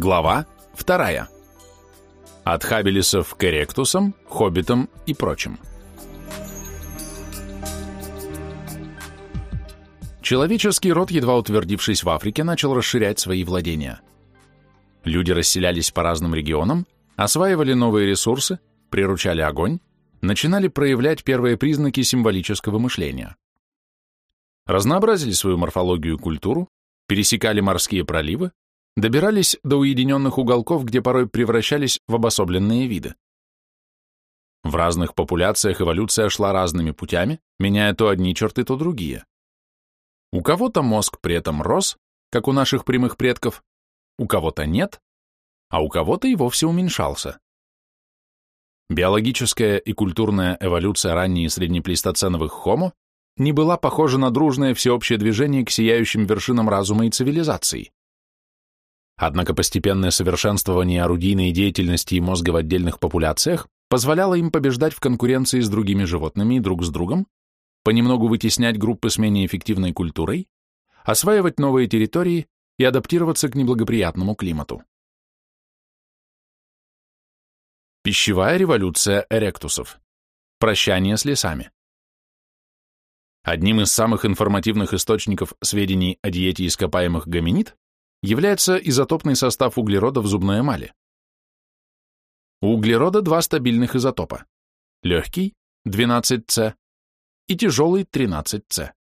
Глава вторая. От хабелисов к эректусам, хоббитам и прочим. Человеческий род, едва утвердившись в Африке, начал расширять свои владения. Люди расселялись по разным регионам, осваивали новые ресурсы, приручали огонь, начинали проявлять первые признаки символического мышления. Разнообразили свою морфологию и культуру, пересекали морские проливы, добирались до уединенных уголков, где порой превращались в обособленные виды. В разных популяциях эволюция шла разными путями, меняя то одни черты, то другие. У кого-то мозг при этом рос, как у наших прямых предков, у кого-то нет, а у кого-то и вовсе уменьшался. Биологическая и культурная эволюция ранней и среднеплейстоценовых хомо не была похожа на дружное всеобщее движение к сияющим вершинам разума и цивилизации. Однако постепенное совершенствование орудийной деятельности и мозга в отдельных популяциях позволяло им побеждать в конкуренции с другими животными и друг с другом, понемногу вытеснять группы с менее эффективной культурой, осваивать новые территории и адаптироваться к неблагоприятному климату. Пищевая революция эректусов. Прощание с лесами. Одним из самых информативных источников сведений о диете ископаемых гоминид является изотопный состав углерода в зубной эмали. У углерода два стабильных изотопа – легкий – 12С и тяжелый – 13С.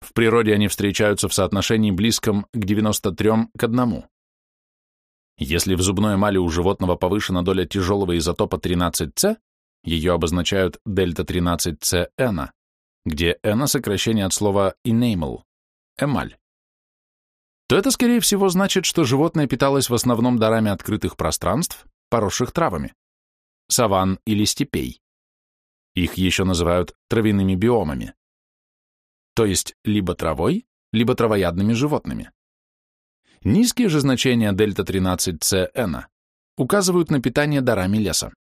В природе они встречаются в соотношении близком к 93 к 1. Если в зубной эмали у животного повышена доля тяжелого изотопа 13С, ее обозначают дельта-13CN, где N – сокращение от слова enamel – эмаль то это, скорее всего, значит, что животное питалось в основном дарами открытых пространств, поросших травами, саван или степей. Их еще называют травяными биомами. То есть либо травой, либо травоядными животными. Низкие же значения дельта-13CN указывают на питание дарами леса.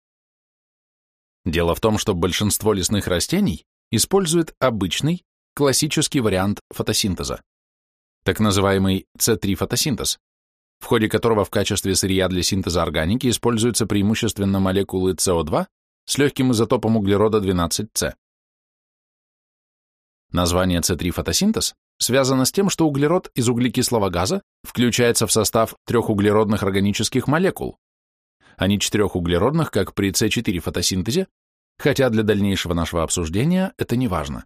Дело в том, что большинство лесных растений использует обычный, классический вариант фотосинтеза так называемый С3-фотосинтез, в ходе которого в качестве сырья для синтеза органики используются преимущественно молекулы СО2 с легким изотопом углерода 12С. Название С3-фотосинтез связано с тем, что углерод из углекислого газа включается в состав трехуглеродных органических молекул, а не четырехуглеродных, как при С4-фотосинтезе, хотя для дальнейшего нашего обсуждения это не важно.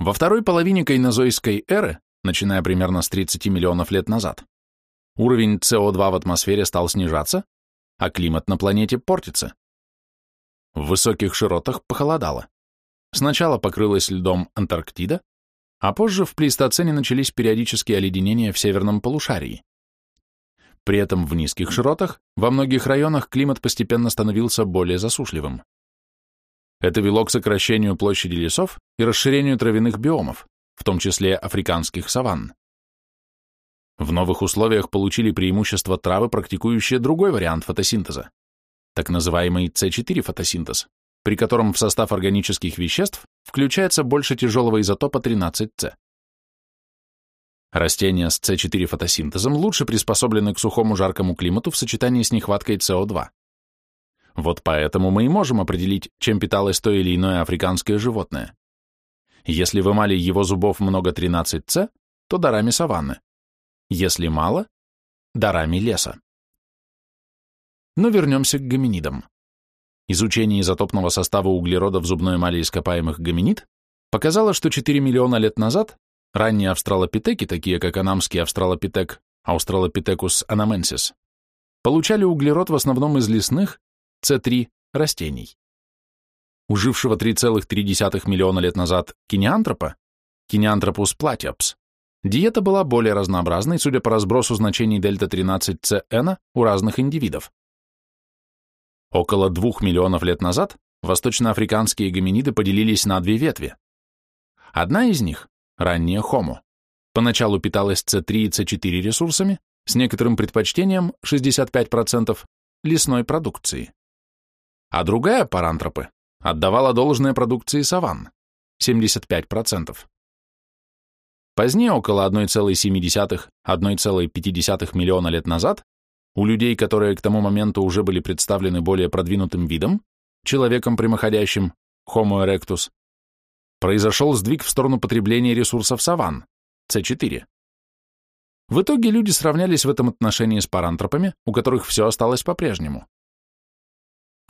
Во второй половине кайнозойской эры, начиная примерно с 30 миллионов лет назад, уровень СО2 в атмосфере стал снижаться, а климат на планете портится. В высоких широтах похолодало. Сначала покрылась льдом Антарктида, а позже в плейстоцене начались периодические оледенения в северном полушарии. При этом в низких широтах во многих районах климат постепенно становился более засушливым. Это вело к сокращению площади лесов и расширению травяных биомов, в том числе африканских саванн. В новых условиях получили преимущество травы, практикующие другой вариант фотосинтеза, так называемый С4 фотосинтез, при котором в состав органических веществ включается больше тяжелого изотопа 13С. Растения с С4 фотосинтезом лучше приспособлены к сухому жаркому климату в сочетании с нехваткой СО2. Вот поэтому мы и можем определить, чем питалось то или иное африканское животное. Если в эмали его зубов много 13С, то дарами саванны. Если мало, дарами леса. Но вернемся к гоминидам. Изучение изотопного состава углерода в зубной эмали ископаемых гоминид показало, что 4 миллиона лет назад ранние австралопитеки, такие как анамский австралопитек, Australopithecus anamensis, получали углерод в основном из лесных, с3 растений. У жившего 3,3 миллиона лет назад кинеантропа, кинеантропус платиапс, диета была более разнообразной, судя по разбросу значений дельта-13CN у разных индивидов. Около 2 миллионов лет назад восточноафриканские гоминиды поделились на две ветви. Одна из них, ранняя Homo, поначалу питалась С3 и С4 ресурсами, с некоторым предпочтением, 65%, лесной продукции а другая, парантропы, отдавала должное продукции саванн, 75%. Позднее, около 1,7 1,5 миллиона лет назад, у людей, которые к тому моменту уже были представлены более продвинутым видом, человеком прямоходящим, Homo erectus, произошел сдвиг в сторону потребления ресурсов саван, C4. В итоге люди сравнялись в этом отношении с парантропами, у которых все осталось по-прежнему.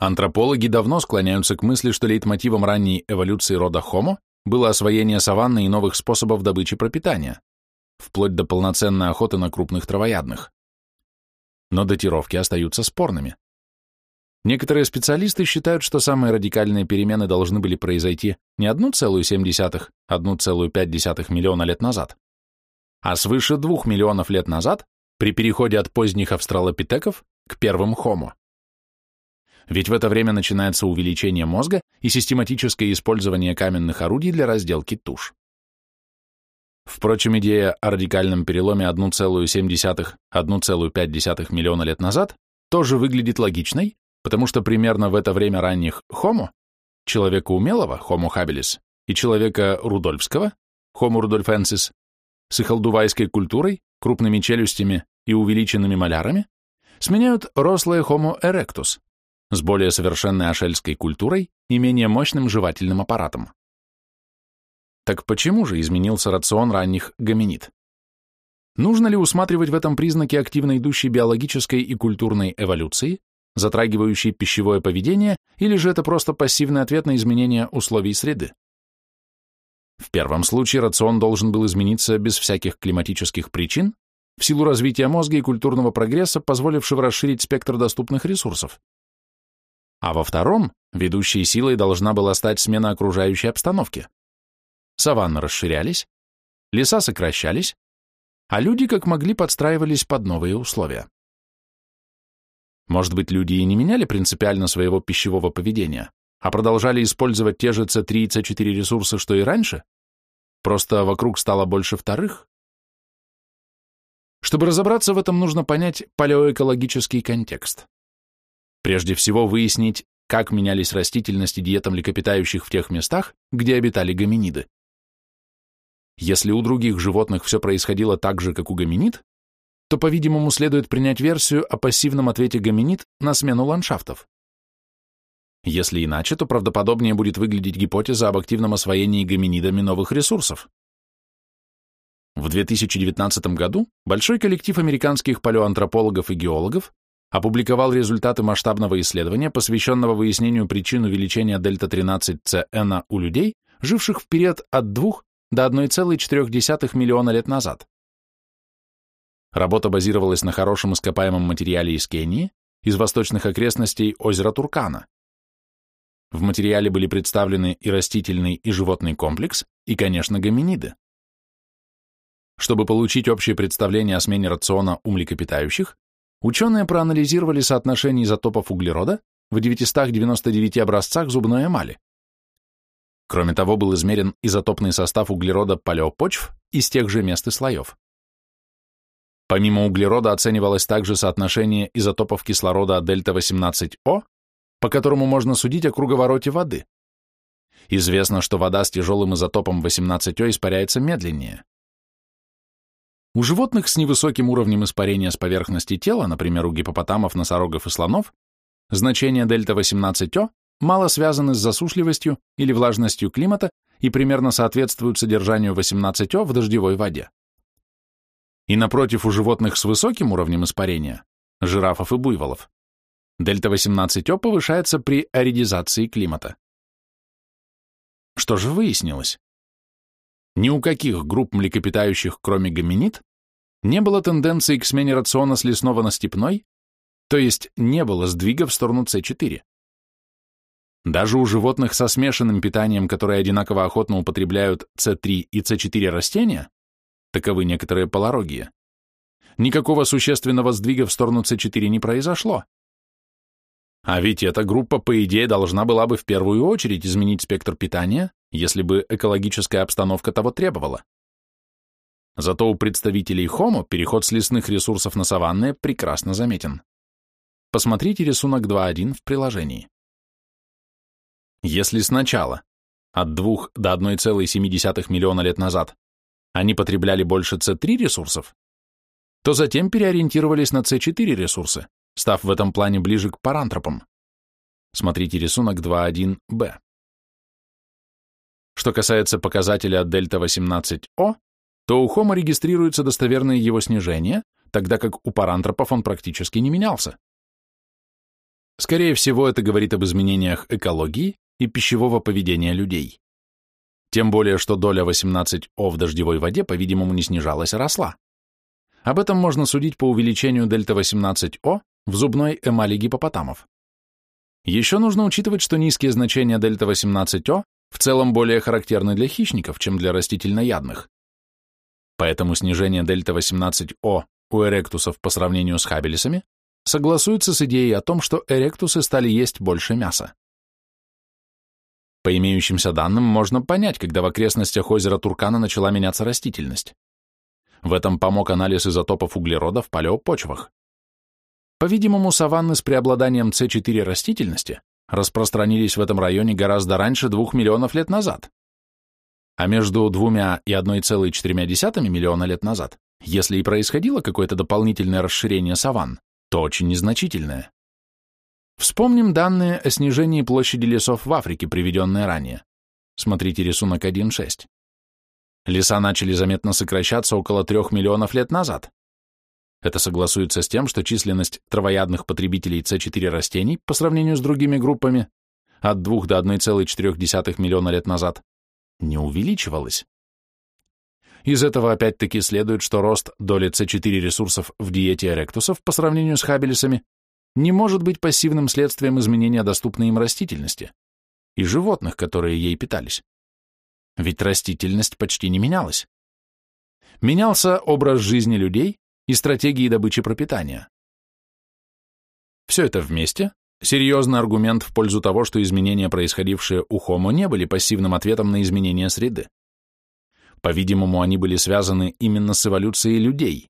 Антропологи давно склоняются к мысли, что лейтмотивом ранней эволюции рода Homo было освоение саванны и новых способов добычи пропитания, вплоть до полноценной охоты на крупных травоядных. Но датировки остаются спорными. Некоторые специалисты считают, что самые радикальные перемены должны были произойти не 1,7-1,5 миллиона лет назад, а свыше 2 миллионов лет назад при переходе от поздних австралопитеков к первым хомо. Ведь в это время начинается увеличение мозга и систематическое использование каменных орудий для разделки туш. Впрочем, идея о радикальном переломе 1,7-1,5 миллиона лет назад тоже выглядит логичной, потому что примерно в это время ранних Homo, человека умелого, Homo habilis, и человека рудольфского, Homo rudolfensis, с их алдувайской культурой, крупными челюстями и увеличенными малярами, сменяют рослые Homo erectus с более совершенной ашельской культурой и менее мощным жевательным аппаратом. Так почему же изменился рацион ранних гоминид? Нужно ли усматривать в этом признаки активно идущей биологической и культурной эволюции, затрагивающей пищевое поведение, или же это просто пассивный ответ на изменения условий среды? В первом случае рацион должен был измениться без всяких климатических причин, в силу развития мозга и культурного прогресса, позволившего расширить спектр доступных ресурсов. А во втором ведущей силой должна была стать смена окружающей обстановки. Саванны расширялись, леса сокращались, а люди как могли подстраивались под новые условия. Может быть, люди и не меняли принципиально своего пищевого поведения, а продолжали использовать те же C3 и C4 ресурсы, что и раньше? Просто вокруг стало больше вторых? Чтобы разобраться в этом, нужно понять палеоэкологический контекст. Прежде всего выяснить, как менялись растительность и диета млекопитающих в тех местах, где обитали гоминиды. Если у других животных все происходило так же, как у гоминид, то, по-видимому, следует принять версию о пассивном ответе гоминид на смену ландшафтов. Если иначе, то правдоподобнее будет выглядеть гипотеза об активном освоении гоминидами новых ресурсов. В 2019 году большой коллектив американских палеоантропологов и геологов опубликовал результаты масштабного исследования, посвященного выяснению причин увеличения дельта-13CN у людей, живших в период от 2 до 1,4 миллиона лет назад. Работа базировалась на хорошем ископаемом материале из Кении, из восточных окрестностей озера Туркана. В материале были представлены и растительный, и животный комплекс, и, конечно, гоминиды. Чтобы получить общее представление о смене рациона у млекопитающих, ученые проанализировали соотношение изотопов углерода в 999 образцах зубной эмали. Кроме того, был измерен изотопный состав углерода палеопочв из тех же мест и слоев. Помимо углерода оценивалось также соотношение изотопов кислорода дельта-18О по которому можно судить о круговороте воды. Известно, что вода с тяжелым изотопом 18О испаряется медленнее. У животных с невысоким уровнем испарения с поверхности тела, например, у гипопотамов, носорогов и слонов, значения дельта-18О мало связаны с засушливостью или влажностью климата и примерно соответствуют содержанию 18О в дождевой воде. И напротив, у животных с высоким уровнем испарения, жирафов и буйволов, Дельта-18О повышается при аридизации климата. Что же выяснилось? Ни у каких групп млекопитающих, кроме гоминид, не было тенденции к смене рациона с лесного на степной, то есть не было сдвига в сторону С4. Даже у животных со смешанным питанием, которые одинаково охотно употребляют С3 и С4 растения, таковы некоторые полорогие, никакого существенного сдвига в сторону С4 не произошло. А ведь эта группа, по идее, должна была бы в первую очередь изменить спектр питания, если бы экологическая обстановка того требовала. Зато у представителей Homo переход с лесных ресурсов на саванны прекрасно заметен. Посмотрите рисунок 2.1 в приложении. Если сначала, от 2 до 1,7 миллиона лет назад, они потребляли больше C3 ресурсов, то затем переориентировались на C4 ресурсы, став в этом плане ближе к парантропам. Смотрите рисунок 2.1b. Что касается показателя дельта-18О, то у Homo регистрируется достоверное его снижение, тогда как у парантропов он практически не менялся. Скорее всего, это говорит об изменениях экологии и пищевого поведения людей. Тем более, что доля 18О в дождевой воде, по-видимому, не снижалась, а росла. Об этом можно судить по увеличению дельта-18О в зубной эмали гипопотамов. Еще нужно учитывать, что низкие значения дельта-18О в целом более характерны для хищников, чем для растительноядных. Поэтому снижение дельта-18О у эректусов по сравнению с хабелисами согласуется с идеей о том, что эректусы стали есть больше мяса. По имеющимся данным можно понять, когда в окрестностях озера Туркана начала меняться растительность. В этом помог анализ изотопов углерода в палеопочвах. По-видимому, саванны с преобладанием С4 растительности распространились в этом районе гораздо раньше двух миллионов лет назад. А между двумя и 1,4 миллиона лет назад, если и происходило какое-то дополнительное расширение саванн, то очень незначительное. Вспомним данные о снижении площади лесов в Африке, приведенные ранее. Смотрите рисунок 1.6. Леса начали заметно сокращаться около 3 миллионов лет назад. Это согласуется с тем, что численность травоядных потребителей С4 растений по сравнению с другими группами от 2 до 1,4 миллиона лет назад не увеличивалась. Из этого опять-таки следует, что рост доли С4 ресурсов в диете эректусов по сравнению с хабелисами не может быть пассивным следствием изменения доступной им растительности и животных, которые ей питались. Ведь растительность почти не менялась. Менялся образ жизни людей и стратегии добычи пропитания. Все это вместе – серьезный аргумент в пользу того, что изменения, происходившие у Homo, не были пассивным ответом на изменения среды. По-видимому, они были связаны именно с эволюцией людей,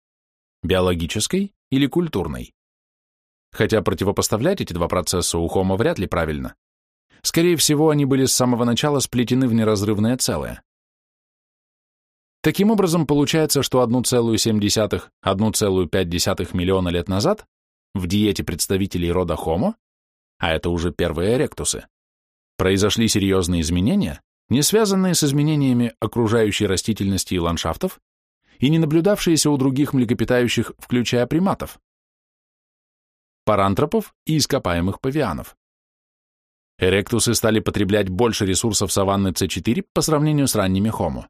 биологической или культурной. Хотя противопоставлять эти два процесса у Homo вряд ли правильно. Скорее всего, они были с самого начала сплетены в неразрывное целое. Таким образом, получается, что 1,7-1,5 миллиона лет назад в диете представителей рода Homo, а это уже первые эректусы, произошли серьезные изменения, не связанные с изменениями окружающей растительности и ландшафтов и не наблюдавшиеся у других млекопитающих, включая приматов, парантропов и ископаемых павианов. Эректусы стали потреблять больше ресурсов саванны С4 по сравнению с ранними Homo.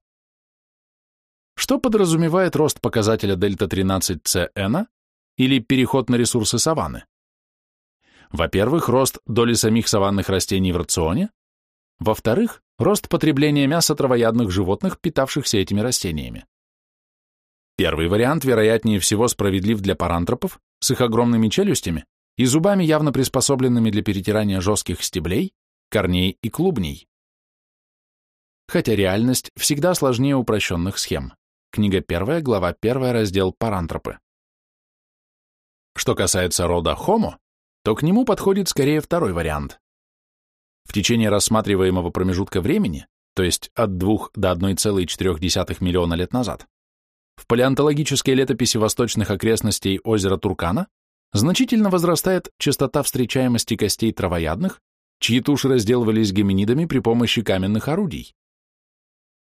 Что подразумевает рост показателя дельта-13CN или переход на ресурсы саванны? Во-первых, рост доли самих саванных растений в рационе. Во-вторых, рост потребления мяса травоядных животных, питавшихся этими растениями. Первый вариант, вероятнее всего, справедлив для парантропов с их огромными челюстями и зубами, явно приспособленными для перетирания жестких стеблей, корней и клубней. Хотя реальность всегда сложнее упрощенных схем. Книга 1, глава 1, раздел «Парантропы». Что касается рода Homo, то к нему подходит скорее второй вариант. В течение рассматриваемого промежутка времени, то есть от 2 до 1,4 миллиона лет назад, в палеонтологической летописи восточных окрестностей озера Туркана значительно возрастает частота встречаемости костей травоядных, чьи туши разделывались гоминидами при помощи каменных орудий.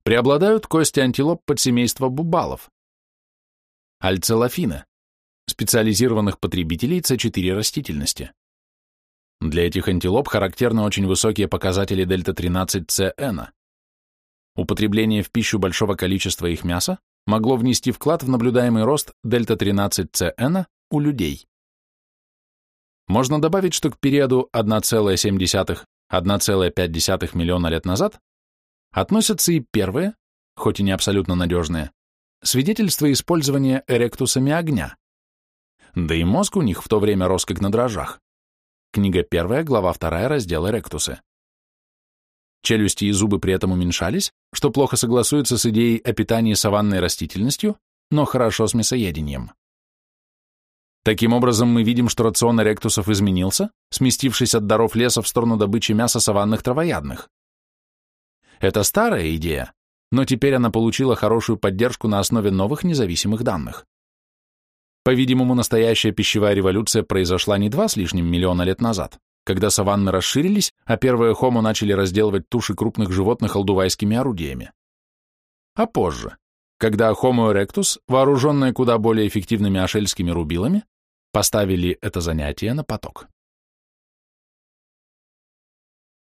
Преобладают кости антилоп подсемейства бубалов, альцелофина, специализированных потребителей С4 растительности. Для этих антилоп характерны очень высокие показатели дельта-13CN. Употребление в пищу большого количества их мяса могло внести вклад в наблюдаемый рост дельта-13CN у людей. Можно добавить, что к периоду 1,7-1,5 миллиона лет назад относятся и первые, хоть и не абсолютно надежные, свидетельства использования эректусами огня. Да и мозг у них в то время рос как на дрожжах. Книга 1, глава 2, раздел «Эректусы». Челюсти и зубы при этом уменьшались, что плохо согласуется с идеей о питании саванной растительностью, но хорошо с мясоедением. Таким образом, мы видим, что рацион эректусов изменился, сместившись от даров леса в сторону добычи мяса саванных травоядных. Это старая идея, но теперь она получила хорошую поддержку на основе новых независимых данных. По-видимому, настоящая пищевая революция произошла не два с лишним миллиона лет назад, когда саванны расширились, а первые хомо начали разделывать туши крупных животных алдувайскими орудиями. А позже, когда Homo erectus, вооруженные куда более эффективными ашельскими рубилами, поставили это занятие на поток.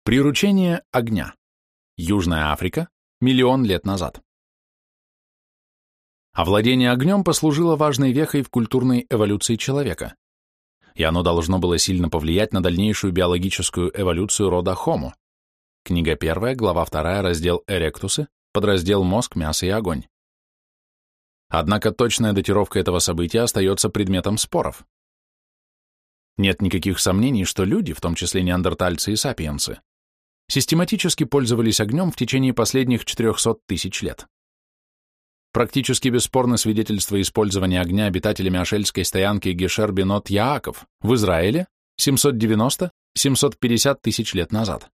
Приручение огня. Южная Африка, миллион лет назад. Овладение огнем послужило важной вехой в культурной эволюции человека, и оно должно было сильно повлиять на дальнейшую биологическую эволюцию рода Homo. Книга 1, глава 2, раздел «Эректусы», подраздел «Мозг, мясо и огонь». Однако точная датировка этого события остается предметом споров. Нет никаких сомнений, что люди, в том числе неандертальцы и сапиенсы, систематически пользовались огнем в течение последних 400 тысяч лет. Практически бесспорно свидетельство использования огня обитателями ашельской стоянки Гешер-Бенот Яаков в Израиле 790-750 тысяч лет назад.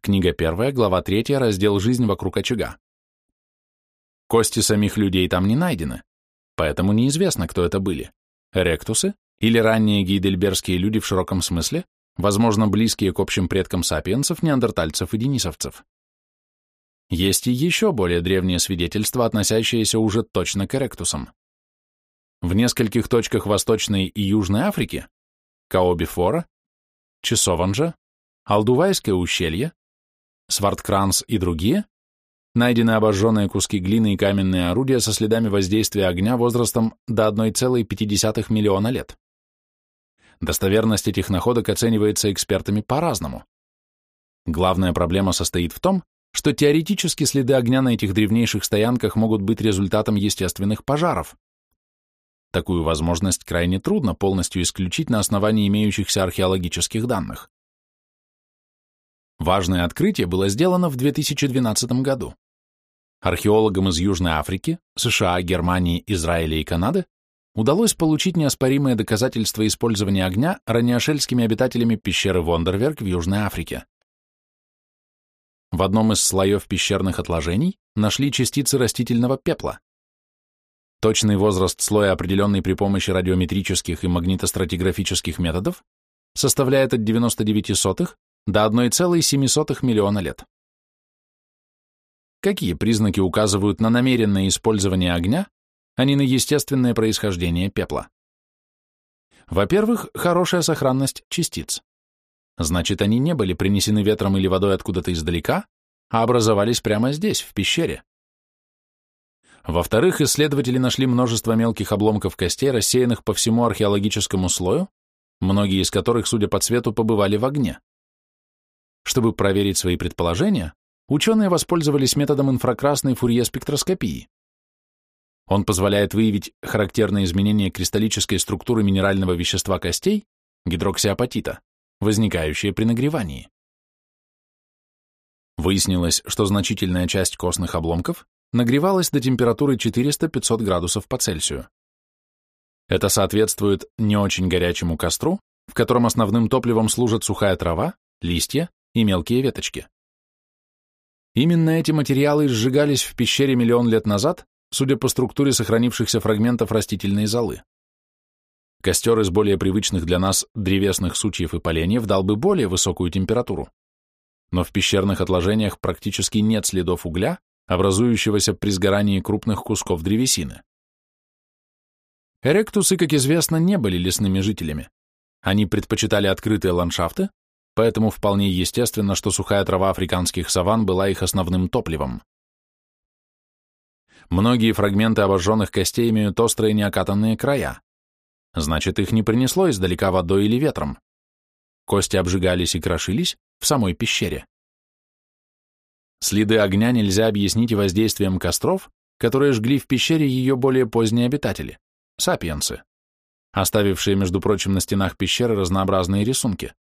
Книга 1, глава 3, раздел «Жизнь вокруг очага». Кости самих людей там не найдены, поэтому неизвестно, кто это были – ректусы или ранние гейдельбергские люди в широком смысле, возможно, близкие к общим предкам сапиенсов, неандертальцев и денисовцев. Есть и еще более древние свидетельства, относящиеся уже точно к эректусам. В нескольких точках Восточной и Южной Африки – Каобифора, Чесованжа, Алдувайское ущелье, Сварткранс и другие – найдены обожженные куски глины и каменные орудия со следами воздействия огня возрастом до 1,5 миллиона лет. Достоверность этих находок оценивается экспертами по-разному. Главная проблема состоит в том, что теоретически следы огня на этих древнейших стоянках могут быть результатом естественных пожаров. Такую возможность крайне трудно полностью исключить на основании имеющихся археологических данных. Важное открытие было сделано в 2012 году. Археологам из Южной Африки, США, Германии, Израиля и Канады удалось получить неоспоримые доказательства использования огня ранеошельскими обитателями пещеры Вондерверк в Южной Африке. В одном из слоев пещерных отложений нашли частицы растительного пепла. Точный возраст слоя, определенный при помощи радиометрических и магнитостратиграфических методов, составляет от 99 сотых до 1,7 миллиона лет. Какие признаки указывают на намеренное использование огня, а не на естественное происхождение пепла? Во-первых, хорошая сохранность частиц. Значит, они не были принесены ветром или водой откуда-то издалека, а образовались прямо здесь, в пещере. Во-вторых, исследователи нашли множество мелких обломков костей, рассеянных по всему археологическому слою, многие из которых, судя по цвету, побывали в огне. Чтобы проверить свои предположения, ученые воспользовались методом инфракрасной фурье-спектроскопии. Он позволяет выявить характерные изменения кристаллической структуры минерального вещества костей, гидроксиапатита, возникающие при нагревании. Выяснилось, что значительная часть костных обломков нагревалась до температуры 400-500 градусов по Цельсию. Это соответствует не очень горячему костру, в котором основным топливом служат сухая трава, листья и мелкие веточки. Именно эти материалы сжигались в пещере миллион лет назад, судя по структуре сохранившихся фрагментов растительной золы. Костер из более привычных для нас древесных сучьев и поленьев дал бы более высокую температуру. Но в пещерных отложениях практически нет следов угля, образующегося при сгорании крупных кусков древесины. Эректусы, как известно, не были лесными жителями. Они предпочитали открытые ландшафты, поэтому вполне естественно, что сухая трава африканских саван была их основным топливом. Многие фрагменты обожженных костей имеют острые неокатанные края. Значит, их не принесло издалека водой или ветром. Кости обжигались и крошились в самой пещере. Следы огня нельзя объяснить воздействием костров, которые жгли в пещере ее более поздние обитатели – сапиенсы, оставившие, между прочим, на стенах пещеры разнообразные рисунки.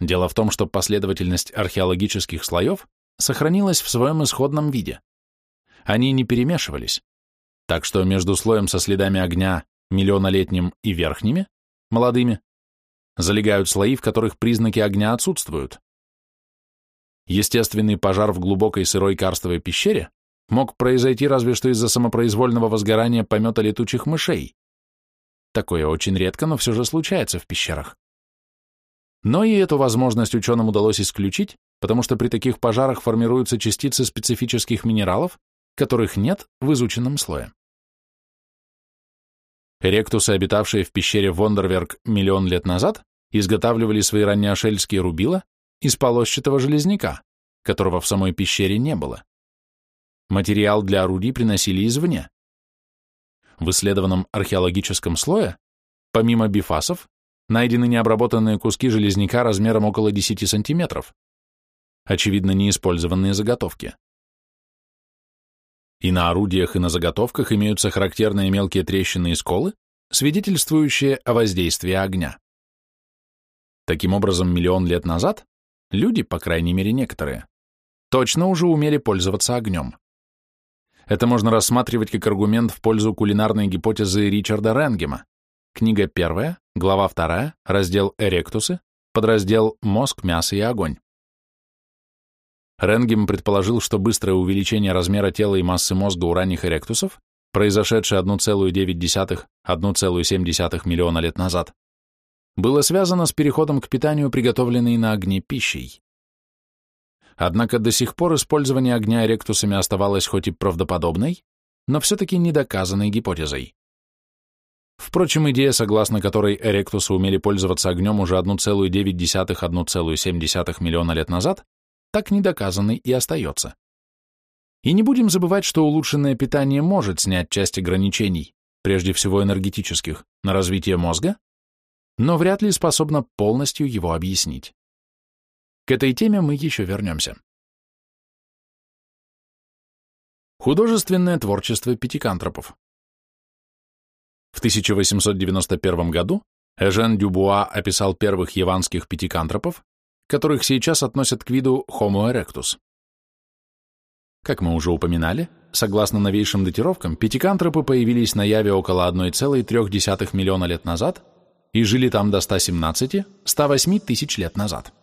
Дело в том, что последовательность археологических слоев сохранилась в своем исходном виде. Они не перемешивались, так что между слоем со следами огня миллионолетним и верхними, молодыми, залегают слои, в которых признаки огня отсутствуют. Естественный пожар в глубокой сырой карстовой пещере мог произойти разве что из-за самопроизвольного возгорания помета летучих мышей, Такое очень редко, но все же случается в пещерах. Но и эту возможность ученым удалось исключить, потому что при таких пожарах формируются частицы специфических минералов, которых нет в изученном слое. Ректусы, обитавшие в пещере Вондерверг миллион лет назад, изготавливали свои раннеошельские рубила из полосчатого железняка, которого в самой пещере не было. Материал для орудий приносили извне. В исследованном археологическом слое, помимо бифасов, найдены необработанные куски железняка размером около 10 сантиметров, очевидно, неиспользованные заготовки. И на орудиях, и на заготовках имеются характерные мелкие трещины и сколы, свидетельствующие о воздействии огня. Таким образом, миллион лет назад люди, по крайней мере некоторые, точно уже умели пользоваться огнем. Это можно рассматривать как аргумент в пользу кулинарной гипотезы Ричарда Ренгема. Книга первая, глава вторая, раздел «Эректусы», подраздел «Мозг, мясо и огонь». Ренгем предположил, что быстрое увеличение размера тела и массы мозга у ранних эректусов, произошедшее 1,9-1,7 миллиона лет назад, было связано с переходом к питанию, приготовленной на огне пищей. Однако до сих пор использование огня эректусами оставалось хоть и правдоподобной, но все-таки недоказанной гипотезой. Впрочем, идея, согласно которой эректусы умели пользоваться огнем уже 1,9-1,7 миллиона лет назад, так недоказанный и остается. И не будем забывать, что улучшенное питание может снять часть ограничений, прежде всего энергетических, на развитие мозга, но вряд ли способно полностью его объяснить. К этой теме мы еще вернемся. Художественное творчество пятикантропов В 1891 году Эжен Дюбуа описал первых яванских пятикантропов, которых сейчас относят к виду Homo erectus. Как мы уже упоминали, согласно новейшим датировкам, пятикантропы появились на Яве около 1,3 миллиона лет назад и жили там до 117-108 тысяч лет назад.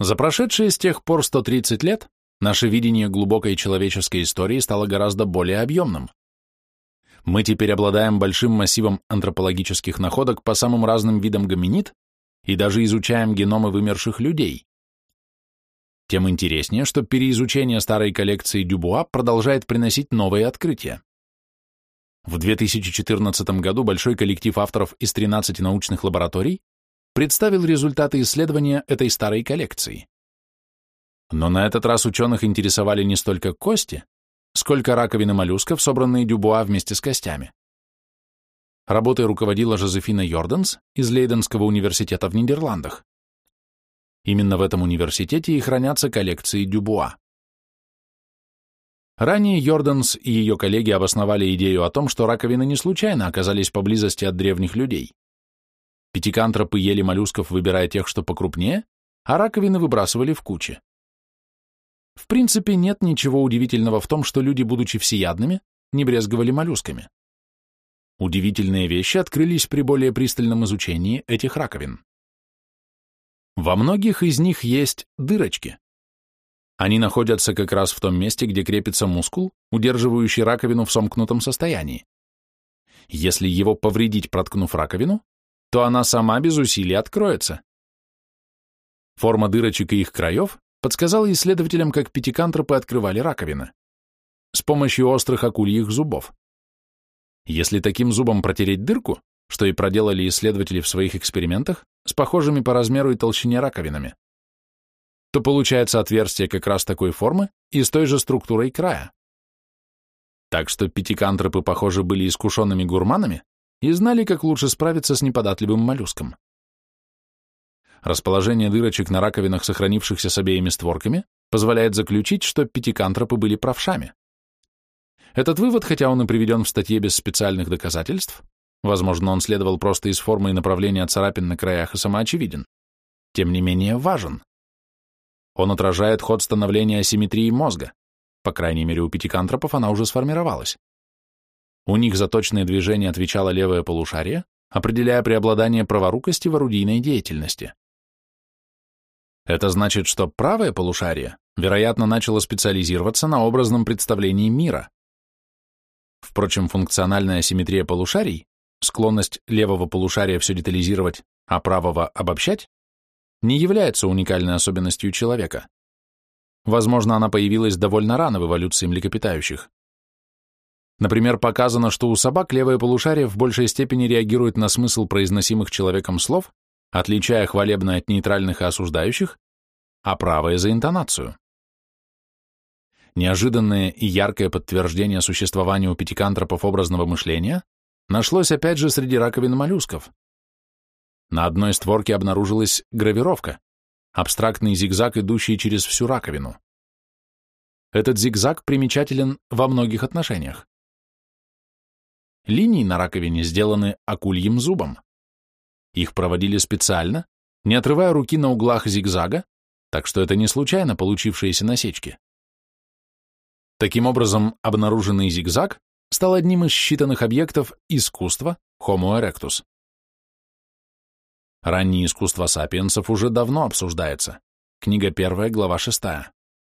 За прошедшие с тех пор 130 лет наше видение глубокой человеческой истории стало гораздо более объемным. Мы теперь обладаем большим массивом антропологических находок по самым разным видам гоминид и даже изучаем геномы вымерших людей. Тем интереснее, что переизучение старой коллекции Дюбуа продолжает приносить новые открытия. В 2014 году большой коллектив авторов из 13 научных лабораторий представил результаты исследования этой старой коллекции. Но на этот раз ученых интересовали не столько кости, сколько раковины моллюсков, собранные Дюбуа вместе с костями. Работой руководила Жозефина Йорданс из Лейденского университета в Нидерландах. Именно в этом университете и хранятся коллекции Дюбуа. Ранее Йорданс и ее коллеги обосновали идею о том, что раковины не случайно оказались поблизости от древних людей. Пятикантропы ели моллюсков, выбирая тех, что покрупнее, а раковины выбрасывали в кучи. В принципе, нет ничего удивительного в том, что люди, будучи всеядными, не брезговали моллюсками. Удивительные вещи открылись при более пристальном изучении этих раковин. Во многих из них есть дырочки. Они находятся как раз в том месте, где крепится мускул, удерживающий раковину в сомкнутом состоянии. Если его повредить, проткнув раковину, то она сама без усилий откроется. Форма дырочек и их краев подсказала исследователям, как пятикантропы открывали раковины. С помощью острых акульих зубов. Если таким зубом протереть дырку, что и проделали исследователи в своих экспериментах с похожими по размеру и толщине раковинами, то получается отверстие как раз такой формы и с той же структурой края. Так что пятикантропы, похоже, были искушенными гурманами и знали, как лучше справиться с неподатливым моллюском. Расположение дырочек на раковинах, сохранившихся с обеими створками, позволяет заключить, что пятикантропы были правшами. Этот вывод, хотя он и приведен в статье без специальных доказательств, возможно, он следовал просто из формы и направления царапин на краях и самоочевиден, тем не менее важен. Он отражает ход становления асимметрии мозга, по крайней мере у пятикантропов она уже сформировалась. У них за точное движение отвечало левое полушарие, определяя преобладание праворукости в орудийной деятельности. Это значит, что правое полушарие, вероятно, начало специализироваться на образном представлении мира. Впрочем, функциональная асимметрия полушарий, склонность левого полушария все детализировать, а правого обобщать, не является уникальной особенностью человека. Возможно, она появилась довольно рано в эволюции млекопитающих. Например, показано, что у собак левое полушарие в большей степени реагирует на смысл произносимых человеком слов, отличая хвалебное от нейтральных и осуждающих, а правое за интонацию. Неожиданное и яркое подтверждение существования у пятикантропов образного мышления нашлось опять же среди раковин моллюсков. На одной створке обнаружилась гравировка, абстрактный зигзаг, идущий через всю раковину. Этот зигзаг примечателен во многих отношениях. Линии на раковине сделаны акульим зубом. Их проводили специально, не отрывая руки на углах зигзага, так что это не случайно получившиеся насечки. Таким образом, обнаруженный зигзаг стал одним из считанных объектов искусства Homo erectus. Раннее искусство сапиенсов уже давно обсуждается. Книга 1, глава 6.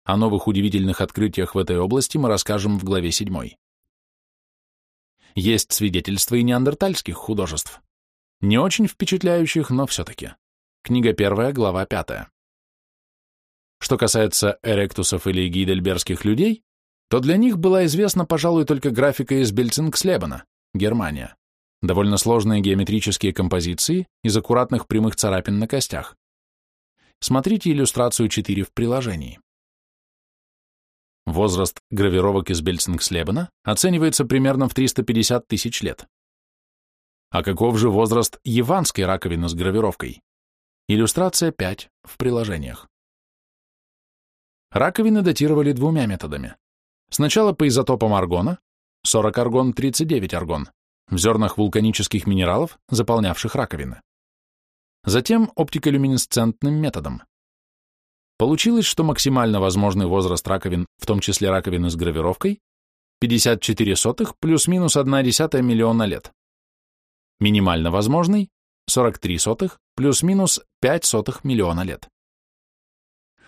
О новых удивительных открытиях в этой области мы расскажем в главе 7. Есть свидетельства и неандертальских художеств. Не очень впечатляющих, но все-таки. Книга 1, глава 5. Что касается эректусов или гейдельбергских людей, то для них была известна, пожалуй, только графика из Бельцингслебена, Германия. Довольно сложные геометрические композиции из аккуратных прямых царапин на костях. Смотрите иллюстрацию 4 в приложении. Возраст гравировок из Бельцингслебена оценивается примерно в 350 тысяч лет. А каков же возраст яванской раковины с гравировкой? Иллюстрация 5 в приложениях. Раковины датировали двумя методами. Сначала по изотопам аргона, 40 аргон, 39 аргон, в зернах вулканических минералов, заполнявших раковины. Затем оптиколюминесцентным методом. Получилось, что максимально возможный возраст раковин, в том числе раковины с гравировкой, 54 сотых плюс-минус 1,1 миллиона лет. Минимально возможный 43 сотых плюс-минус 5 сотых миллиона лет.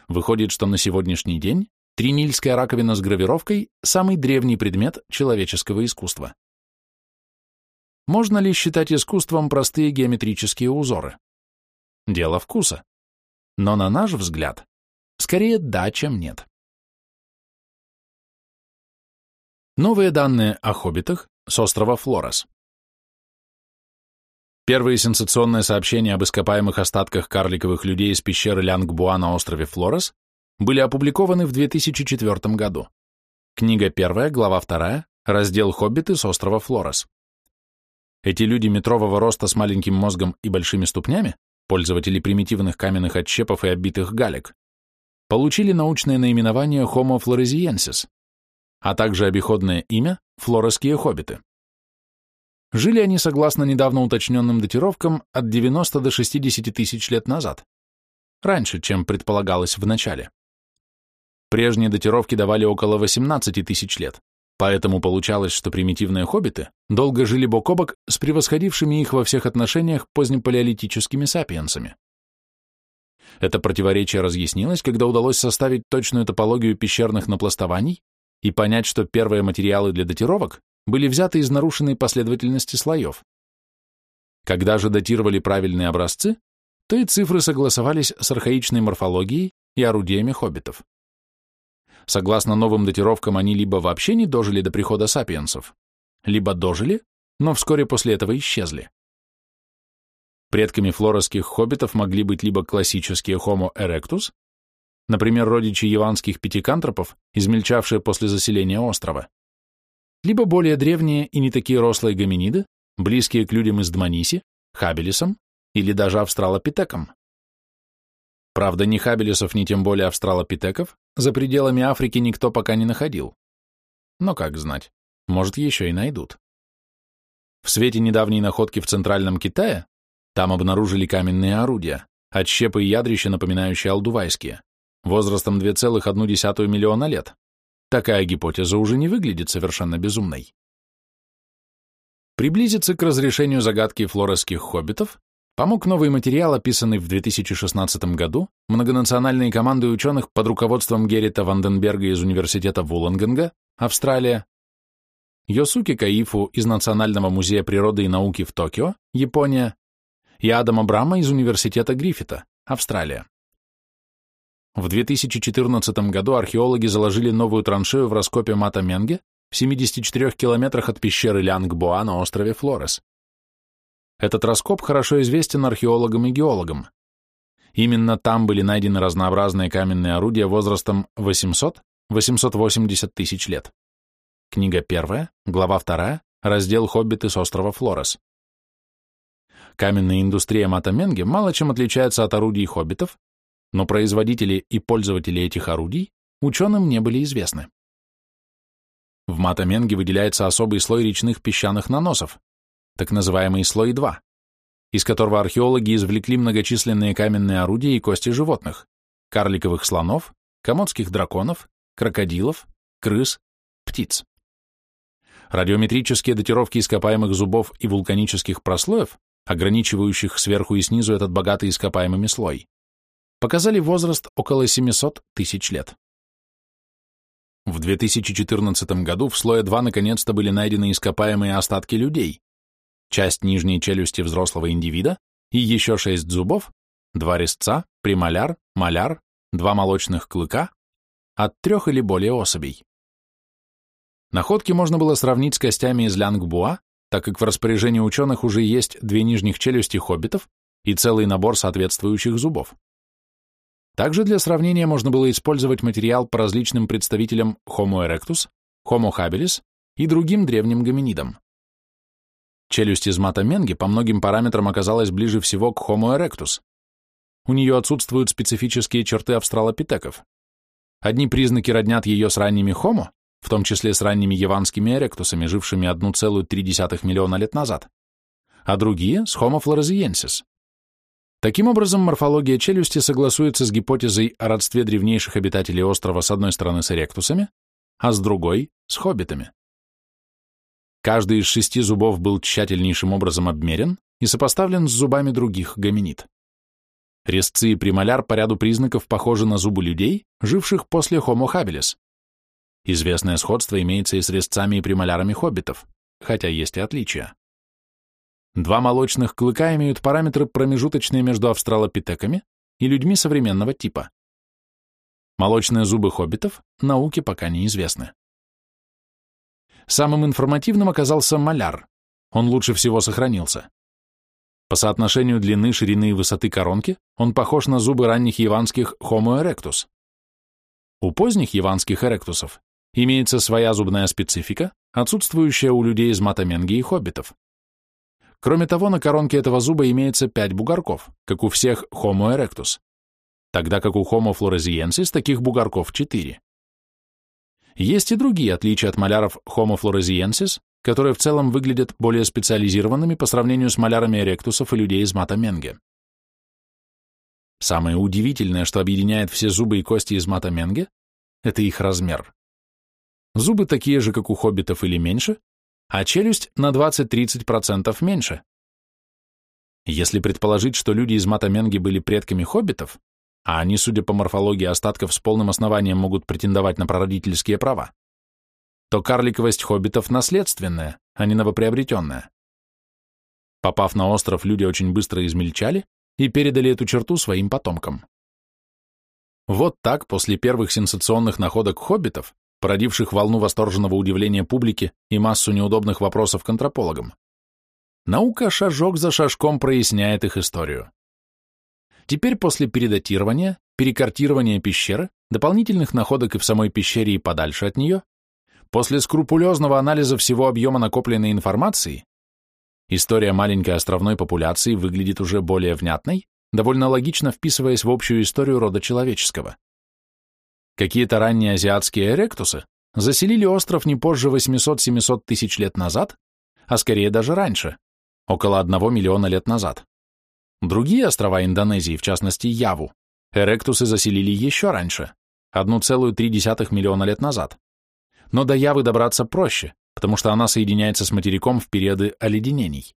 Выходит, что на сегодняшний день тринильская раковина с гравировкой – самый древний предмет человеческого искусства. Можно ли считать искусством простые геометрические узоры? Дело вкуса. Но на наш взгляд, Скорее да, чем нет. Новые данные о хоббитах с острова Флорес. Первые сенсационные сообщения об ископаемых остатках карликовых людей из пещеры Лянгбуа на острове Флорес были опубликованы в 2004 году. Книга 1, глава 2, раздел «Хоббиты с острова Флорес». Эти люди метрового роста с маленьким мозгом и большими ступнями, пользователи примитивных каменных отщепов и оббитых галек, получили научное наименование Homo floresiensis, а также обиходное имя флореские хоббиты. Жили они, согласно недавно уточненным датировкам, от 90 до 60 тысяч лет назад, раньше, чем предполагалось в начале. Прежние датировки давали около 18 тысяч лет, поэтому получалось, что примитивные хоббиты долго жили бок о бок с превосходившими их во всех отношениях позднепалеолитическими сапиенсами. Это противоречие разъяснилось, когда удалось составить точную топологию пещерных напластований и понять, что первые материалы для датировок были взяты из нарушенной последовательности слоев. Когда же датировали правильные образцы, то и цифры согласовались с архаичной морфологией и орудиями хоббитов. Согласно новым датировкам, они либо вообще не дожили до прихода сапиенсов, либо дожили, но вскоре после этого исчезли. Предками флоросских хоббитов могли быть либо классические Homo erectus, например, родичи яванских пятикантропов, измельчавшие после заселения острова, либо более древние и не такие рослые гоминиды, близкие к людям из Дманиси, хабелисам или даже австралопитекам. Правда, ни хабелисов, ни тем более австралопитеков за пределами Африки никто пока не находил. Но как знать, может, еще и найдут. В свете недавней находки в Центральном Китае там обнаружили каменные орудия, отщепы и ядрища, напоминающие алдувайские, возрастом 2,1 миллиона лет. Такая гипотеза уже не выглядит совершенно безумной. Приблизиться к разрешению загадки флоресских хоббитов помог новый материал, описанный в 2016 году многонациональной командой ученых под руководством Геррита Ванденберга из Университета Вулангенга, Австралия, Йосуки Каифу из Национального музея природы и науки в Токио, Япония, и Адама Брама из Университета Гриффита, Австралия. В 2014 году археологи заложили новую траншею в раскопе Мата-Менге в 74 километрах от пещеры Лянгбоа на острове Флорес. Этот раскоп хорошо известен археологам и геологам. Именно там были найдены разнообразные каменные орудия возрастом 800-880 тысяч лет. Книга первая, глава вторая, раздел «Хоббиты с острова Флорес». Каменная индустрия Матаменги мало чем отличается от орудий хоббитов, но производители и пользователи этих орудий ученым не были известны. В Матаменге выделяется особый слой речных песчаных наносов, так называемый слой 2, из которого археологи извлекли многочисленные каменные орудия и кости животных, карликовых слонов, комодских драконов, крокодилов, крыс, птиц. Радиометрические датировки ископаемых зубов и вулканических прослоев, ограничивающих сверху и снизу этот богатый ископаемыми слой, показали возраст около 700 тысяч лет. В 2014 году в слое 2 наконец-то были найдены ископаемые остатки людей, часть нижней челюсти взрослого индивида и еще шесть зубов, два резца, премоляр, маляр, два молочных клыка от трех или более особей. Находки можно было сравнить с костями из Лянгбуа, так как в распоряжении ученых уже есть две нижних челюсти хоббитов и целый набор соответствующих зубов. Также для сравнения можно было использовать материал по различным представителям Homo erectus, Homo habilis и другим древним гоминидам. Челюсть из матаменги по многим параметрам оказалась ближе всего к Homo erectus. У нее отсутствуют специфические черты австралопитеков. Одни признаки роднят ее с ранними Homo, в том числе с ранними яванскими эректусами, жившими 1,3 миллиона лет назад, а другие — с Homo floresiensis. Таким образом, морфология челюсти согласуется с гипотезой о родстве древнейших обитателей острова с одной стороны с эректусами, а с другой — с хоббитами. Каждый из шести зубов был тщательнейшим образом обмерен и сопоставлен с зубами других гоминид. Резцы и премоляр по ряду признаков похожи на зубы людей, живших после Homo habilis. Известное сходство имеется и с резцами и премолярами хоббитов, хотя есть и отличия. Два молочных клыка имеют параметры, промежуточные между австралопитеками и людьми современного типа. Молочные зубы хоббитов науке пока неизвестны. Самым информативным оказался маляр. Он лучше всего сохранился. По соотношению длины, ширины и высоты коронки он похож на зубы ранних яванских Homo erectus. У поздних яванских эректусов имеется своя зубная специфика, отсутствующая у людей из Матаменги и хоббитов. Кроме того, на коронке этого зуба имеется пять бугорков, как у всех Homo erectus, тогда как у Homo floresiensis таких бугорков четыре. Есть и другие отличия от маляров Homo floresiensis, которые в целом выглядят более специализированными по сравнению с малярами эректусов и людей из мата Менге. Самое удивительное, что объединяет все зубы и кости из мата Менге, это их размер. Зубы такие же, как у хоббитов или меньше, а челюсть на 20-30% меньше. Если предположить, что люди из Матаменги были предками хоббитов, а они, судя по морфологии остатков, с полным основанием могут претендовать на прародительские права, то карликовость хоббитов наследственная, а не новоприобретенная. Попав на остров, люди очень быстро измельчали и передали эту черту своим потомкам. Вот так, после первых сенсационных находок хоббитов, породивших волну восторженного удивления публики и массу неудобных вопросов к антропологам. Наука шажок за шажком проясняет их историю. Теперь после передатирования, перекартирования пещеры, дополнительных находок и в самой пещере и подальше от нее, после скрупулезного анализа всего объема накопленной информации, история маленькой островной популяции выглядит уже более внятной, довольно логично вписываясь в общую историю рода человеческого. Какие-то ранние азиатские эректусы заселили остров не позже 800-700 тысяч лет назад, а скорее даже раньше, около 1 миллиона лет назад. Другие острова Индонезии, в частности Яву, эректусы заселили еще раньше, 1,3 миллиона лет назад. Но до Явы добраться проще, потому что она соединяется с материком в периоды оледенений.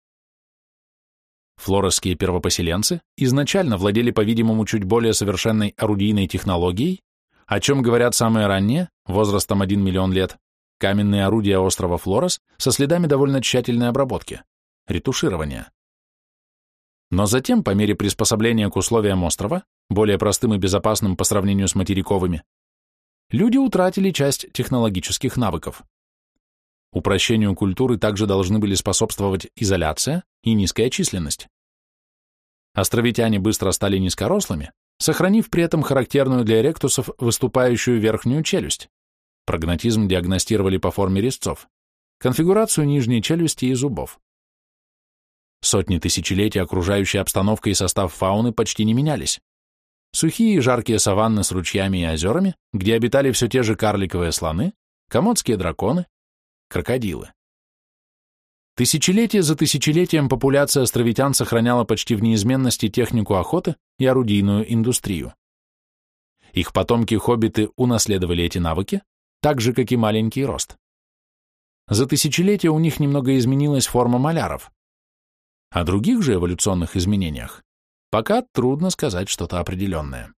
Флоресские первопоселенцы изначально владели, по-видимому, чуть более совершенной орудийной технологией о чем говорят самые ранние, возрастом 1 миллион лет, каменные орудия острова Флорес со следами довольно тщательной обработки, ретуширования. Но затем, по мере приспособления к условиям острова, более простым и безопасным по сравнению с материковыми, люди утратили часть технологических навыков. Упрощению культуры также должны были способствовать изоляция и низкая численность. Островитяне быстро стали низкорослыми, сохранив при этом характерную для эректусов выступающую верхнюю челюсть. Прогнатизм диагностировали по форме резцов, конфигурацию нижней челюсти и зубов. Сотни тысячелетий окружающая обстановка и состав фауны почти не менялись. Сухие и жаркие саванны с ручьями и озерами, где обитали все те же карликовые слоны, комодские драконы, крокодилы. Тысячелетие за тысячелетием популяция островитян сохраняла почти в неизменности технику охоты и орудийную индустрию. Их потомки-хоббиты унаследовали эти навыки, так же, как и маленький рост. За тысячелетия у них немного изменилась форма маляров. О других же эволюционных изменениях пока трудно сказать что-то определенное.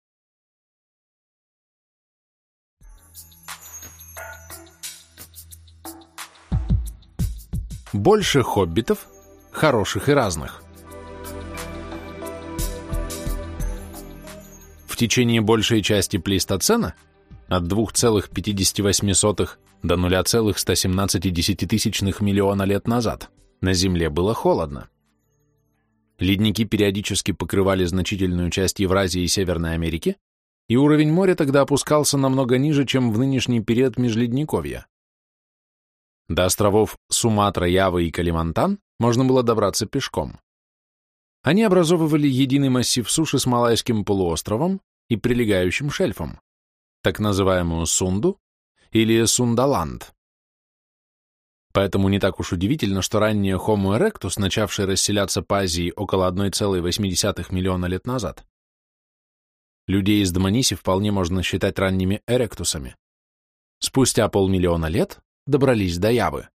Больше хоббитов, хороших и разных. В течение большей части плейстоцена, от 2,58 до 0,117 миллиона лет назад, на Земле было холодно. Ледники периодически покрывали значительную часть Евразии и Северной Америки, и уровень моря тогда опускался намного ниже, чем в нынешний период Межледниковья. До островов Суматра, Ява и Калимантан можно было добраться пешком. Они образовывали единый массив суши с Малайским полуостровом и прилегающим шельфом, так называемую Сунду или Сундаланд. Поэтому не так уж удивительно, что ранние Homo erectus, начавшие расселяться по Азии около 1,8 миллиона лет назад, людей из Дманиси вполне можно считать ранними эректусами. Спустя полмиллиона лет добрались до Явы.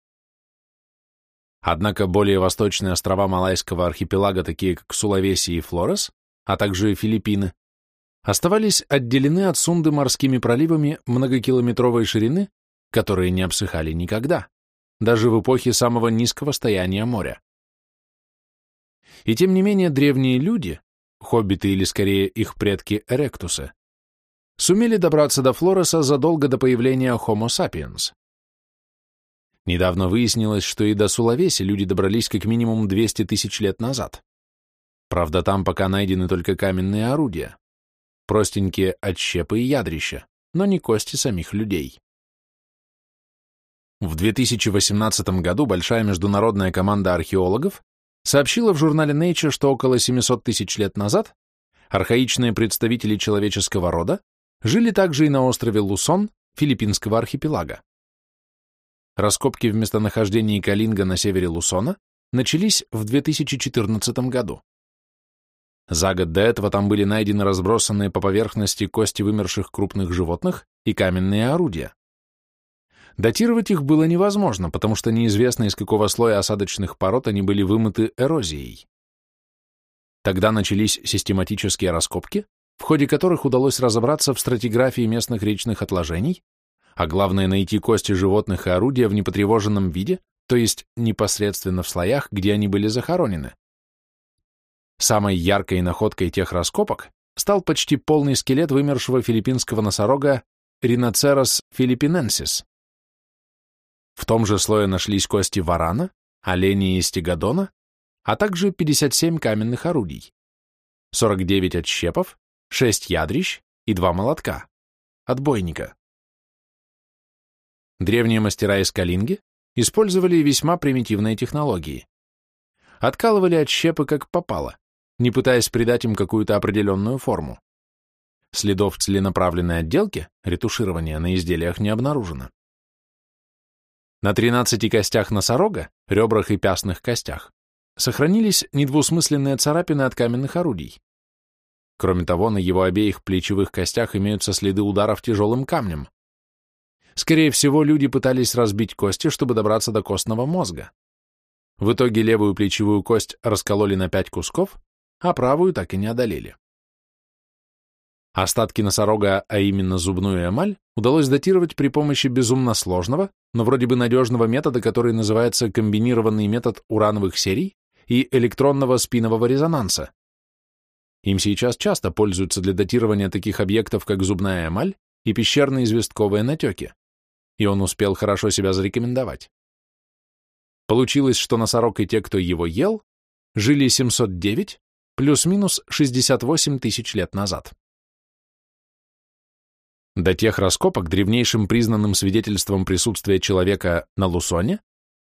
Однако более восточные острова Малайского архипелага, такие как Сулавеси и Флорес, а также Филиппины, оставались отделены от Сунды морскими проливами многокилометровой ширины, которые не обсыхали никогда, даже в эпохе самого низкого стояния моря. И тем не менее древние люди, хоббиты или скорее их предки Эректусы, сумели добраться до Флореса задолго до появления Homo sapiens. Недавно выяснилось, что и до Сулавеси люди добрались как минимум 200 тысяч лет назад. Правда, там пока найдены только каменные орудия, простенькие отщепы и ядрища, но не кости самих людей. В 2018 году большая международная команда археологов сообщила в журнале Nature, что около 700 тысяч лет назад архаичные представители человеческого рода жили также и на острове Лусон филиппинского архипелага. Раскопки в местонахождении Калинга на севере Лусона начались в 2014 году. За год до этого там были найдены разбросанные по поверхности кости вымерших крупных животных и каменные орудия. Датировать их было невозможно, потому что неизвестно, из какого слоя осадочных пород они были вымыты эрозией. Тогда начались систематические раскопки, в ходе которых удалось разобраться в стратиграфии местных речных отложений, а главное найти кости животных и орудия в непотревоженном виде, то есть непосредственно в слоях, где они были захоронены. Самой яркой находкой тех раскопок стал почти полный скелет вымершего филиппинского носорога Rhinoceros philippinensis. В том же слое нашлись кости варана, оленя и стегодона, а также 57 каменных орудий, 49 отщепов, 6 ядрищ и 2 молотка, отбойника. Древние мастера из Калинги использовали весьма примитивные технологии. Откалывали отщепы как попало, не пытаясь придать им какую-то определенную форму. Следов целенаправленной отделки, ретуширования на изделиях не обнаружено. На 13 костях носорога, ребрах и пястных костях, сохранились недвусмысленные царапины от каменных орудий. Кроме того, на его обеих плечевых костях имеются следы ударов тяжелым камнем, Скорее всего, люди пытались разбить кости, чтобы добраться до костного мозга. В итоге левую плечевую кость раскололи на пять кусков, а правую так и не одолели. Остатки носорога, а именно зубную эмаль, удалось датировать при помощи безумно сложного, но вроде бы надежного метода, который называется комбинированный метод урановых серий и электронного спинового резонанса. Им сейчас часто пользуются для датирования таких объектов, как зубная эмаль и пещерные известковые натеки, и он успел хорошо себя зарекомендовать. Получилось, что носорог и те, кто его ел, жили 709 плюс-минус 68 тысяч лет назад. До тех раскопок древнейшим признанным свидетельством присутствия человека на Лусоне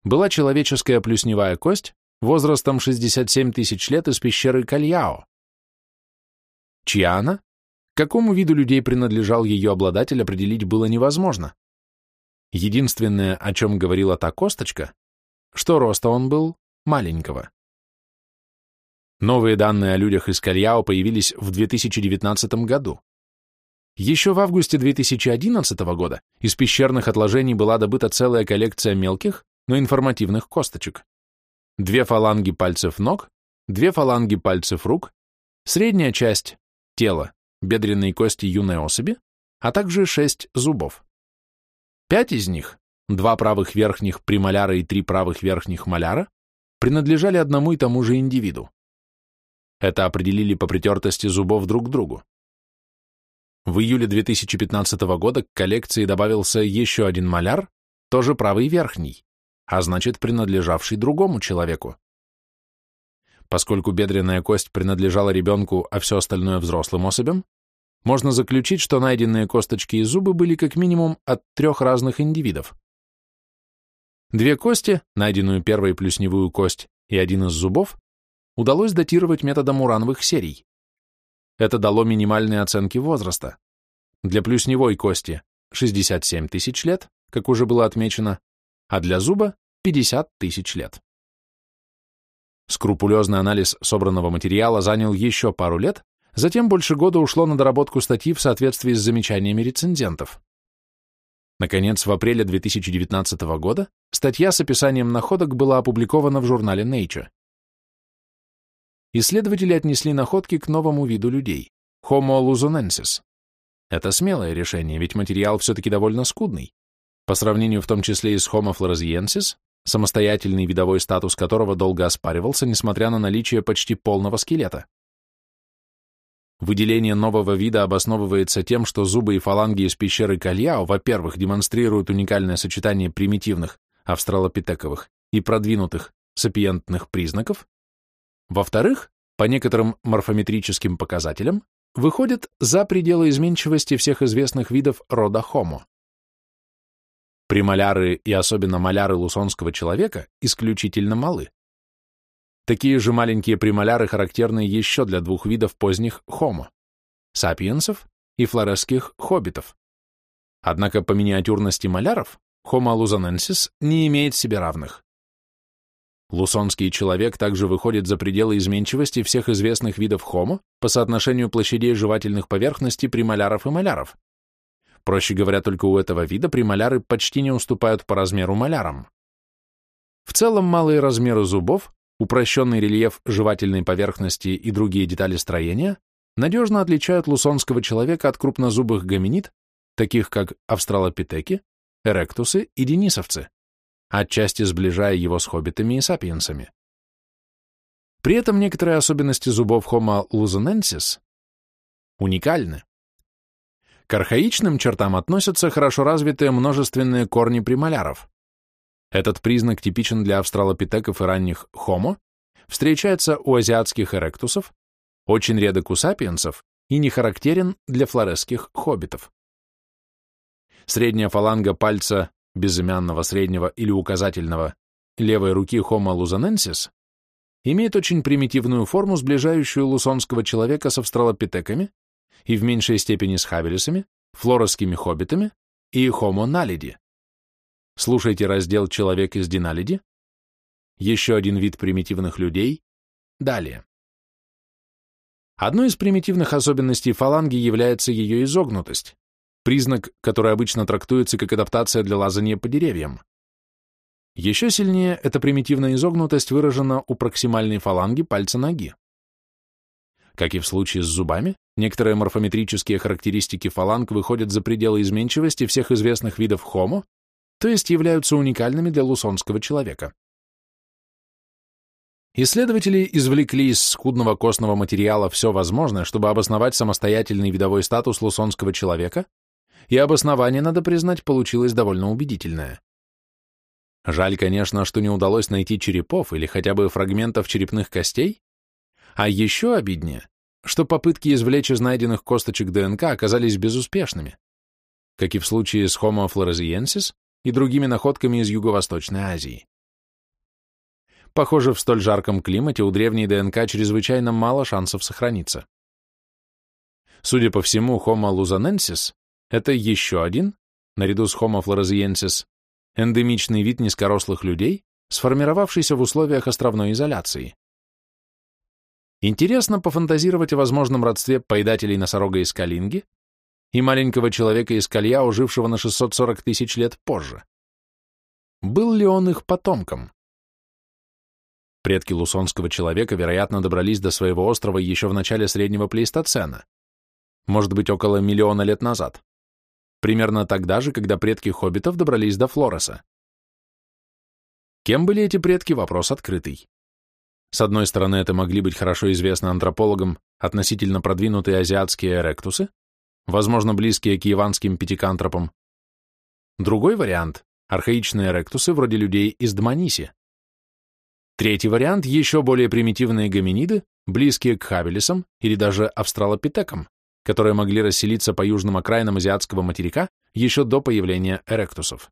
была человеческая плюсневая кость возрастом 67 тысяч лет из пещеры Кальяо. Чья она? Какому виду людей принадлежал ее обладатель, определить было невозможно. Единственное, о чем говорила та косточка, что роста он был маленького. Новые данные о людях из Кальяо появились в 2019 году. Еще в августе 2011 года из пещерных отложений была добыта целая коллекция мелких, но информативных косточек. Две фаланги пальцев ног, две фаланги пальцев рук, средняя часть тела, бедренной кости юной особи, а также шесть зубов. Пять из них, два правых верхних премоляра и три правых верхних моляра, принадлежали одному и тому же индивиду. Это определили по притертости зубов друг к другу. В июле 2015 года к коллекции добавился еще один маляр, тоже правый верхний, а значит принадлежавший другому человеку. Поскольку бедренная кость принадлежала ребенку, а все остальное взрослым особям, можно заключить, что найденные косточки и зубы были как минимум от трех разных индивидов. Две кости, найденную первой плюсневую кость и один из зубов, удалось датировать методом урановых серий. Это дало минимальные оценки возраста. Для плюсневой кости 67 тысяч лет, как уже было отмечено, а для зуба 50 тысяч лет. Скрупулезный анализ собранного материала занял еще пару лет, Затем больше года ушло на доработку статьи в соответствии с замечаниями рецензентов. Наконец, в апреле 2019 года статья с описанием находок была опубликована в журнале Nature. Исследователи отнесли находки к новому виду людей – Homo luzonensis. Это смелое решение, ведь материал все-таки довольно скудный, по сравнению в том числе и с Homo floresiensis, самостоятельный видовой статус которого долго оспаривался, несмотря на наличие почти полного скелета. Выделение нового вида обосновывается тем, что зубы и фаланги из пещеры Кальяо, во-первых, демонстрируют уникальное сочетание примитивных, австралопитековых и продвинутых сапиентных признаков, во-вторых, по некоторым морфометрическим показателям, выходят за пределы изменчивости всех известных видов рода Homo. Премоляры и особенно маляры лусонского человека исключительно малы. Такие же маленькие премоляры характерны еще для двух видов поздних хомо – сапиенсов и флоресских хоббитов. Однако по миниатюрности маляров Homo luzonensis не имеет себе равных. Лусонский человек также выходит за пределы изменчивости всех известных видов хомо по соотношению площадей жевательных поверхностей премоляров и маляров. Проще говоря, только у этого вида премоляры почти не уступают по размеру малярам. В целом малые размеры зубов упрощенный рельеф жевательной поверхности и другие детали строения надежно отличают лусонского человека от крупнозубых гоминид, таких как австралопитеки, эректусы и денисовцы, отчасти сближая его с хоббитами и сапиенсами. При этом некоторые особенности зубов Homo luzonensis уникальны. К архаичным чертам относятся хорошо развитые множественные корни премоляров, этот признак типичен для австралопитеков и ранних хомо, встречается у азиатских эректусов, очень редок у сапиенсов и не характерен для флоресских хоббитов. Средняя фаланга пальца безымянного среднего или указательного левой руки Homo luzonensis имеет очень примитивную форму, сближающую лусонского человека с австралопитеками и в меньшей степени с хавелисами, флоресскими хоббитами и Homo naledi. Слушайте раздел «Человек из Диналиди», еще один вид примитивных людей, далее. Одной из примитивных особенностей фаланги является ее изогнутость, признак, который обычно трактуется как адаптация для лазания по деревьям. Еще сильнее эта примитивная изогнутость выражена у проксимальной фаланги пальца ноги. Как и в случае с зубами, некоторые морфометрические характеристики фаланг выходят за пределы изменчивости всех известных видов Homo, то есть являются уникальными для лусонского человека. Исследователи извлекли из скудного костного материала все возможное, чтобы обосновать самостоятельный видовой статус лусонского человека, и обоснование, надо признать, получилось довольно убедительное. Жаль, конечно, что не удалось найти черепов или хотя бы фрагментов черепных костей, а еще обиднее, что попытки извлечь из найденных косточек ДНК оказались безуспешными, как и в случае с Homo floresiensis и другими находками из Юго-Восточной Азии. Похоже, в столь жарком климате у древней ДНК чрезвычайно мало шансов сохраниться. Судя по всему, Homo luzonensis – это еще один, наряду с Homo floresiensis, эндемичный вид низкорослых людей, сформировавшийся в условиях островной изоляции. Интересно пофантазировать о возможном родстве поедателей носорога из Калинги и маленького человека из Калья, ужившего на 640 тысяч лет позже. Был ли он их потомком? Предки лусонского человека, вероятно, добрались до своего острова еще в начале среднего плейстоцена, может быть, около миллиона лет назад, примерно тогда же, когда предки хоббитов добрались до Флореса. Кем были эти предки, вопрос открытый. С одной стороны, это могли быть хорошо известны антропологам относительно продвинутые азиатские эректусы, возможно, близкие к яванским пятикантропам. Другой вариант – архаичные эректусы вроде людей из Дманиси. Третий вариант – еще более примитивные гоминиды, близкие к хабелисам или даже австралопитекам, которые могли расселиться по южным окраинам азиатского материка еще до появления эректусов.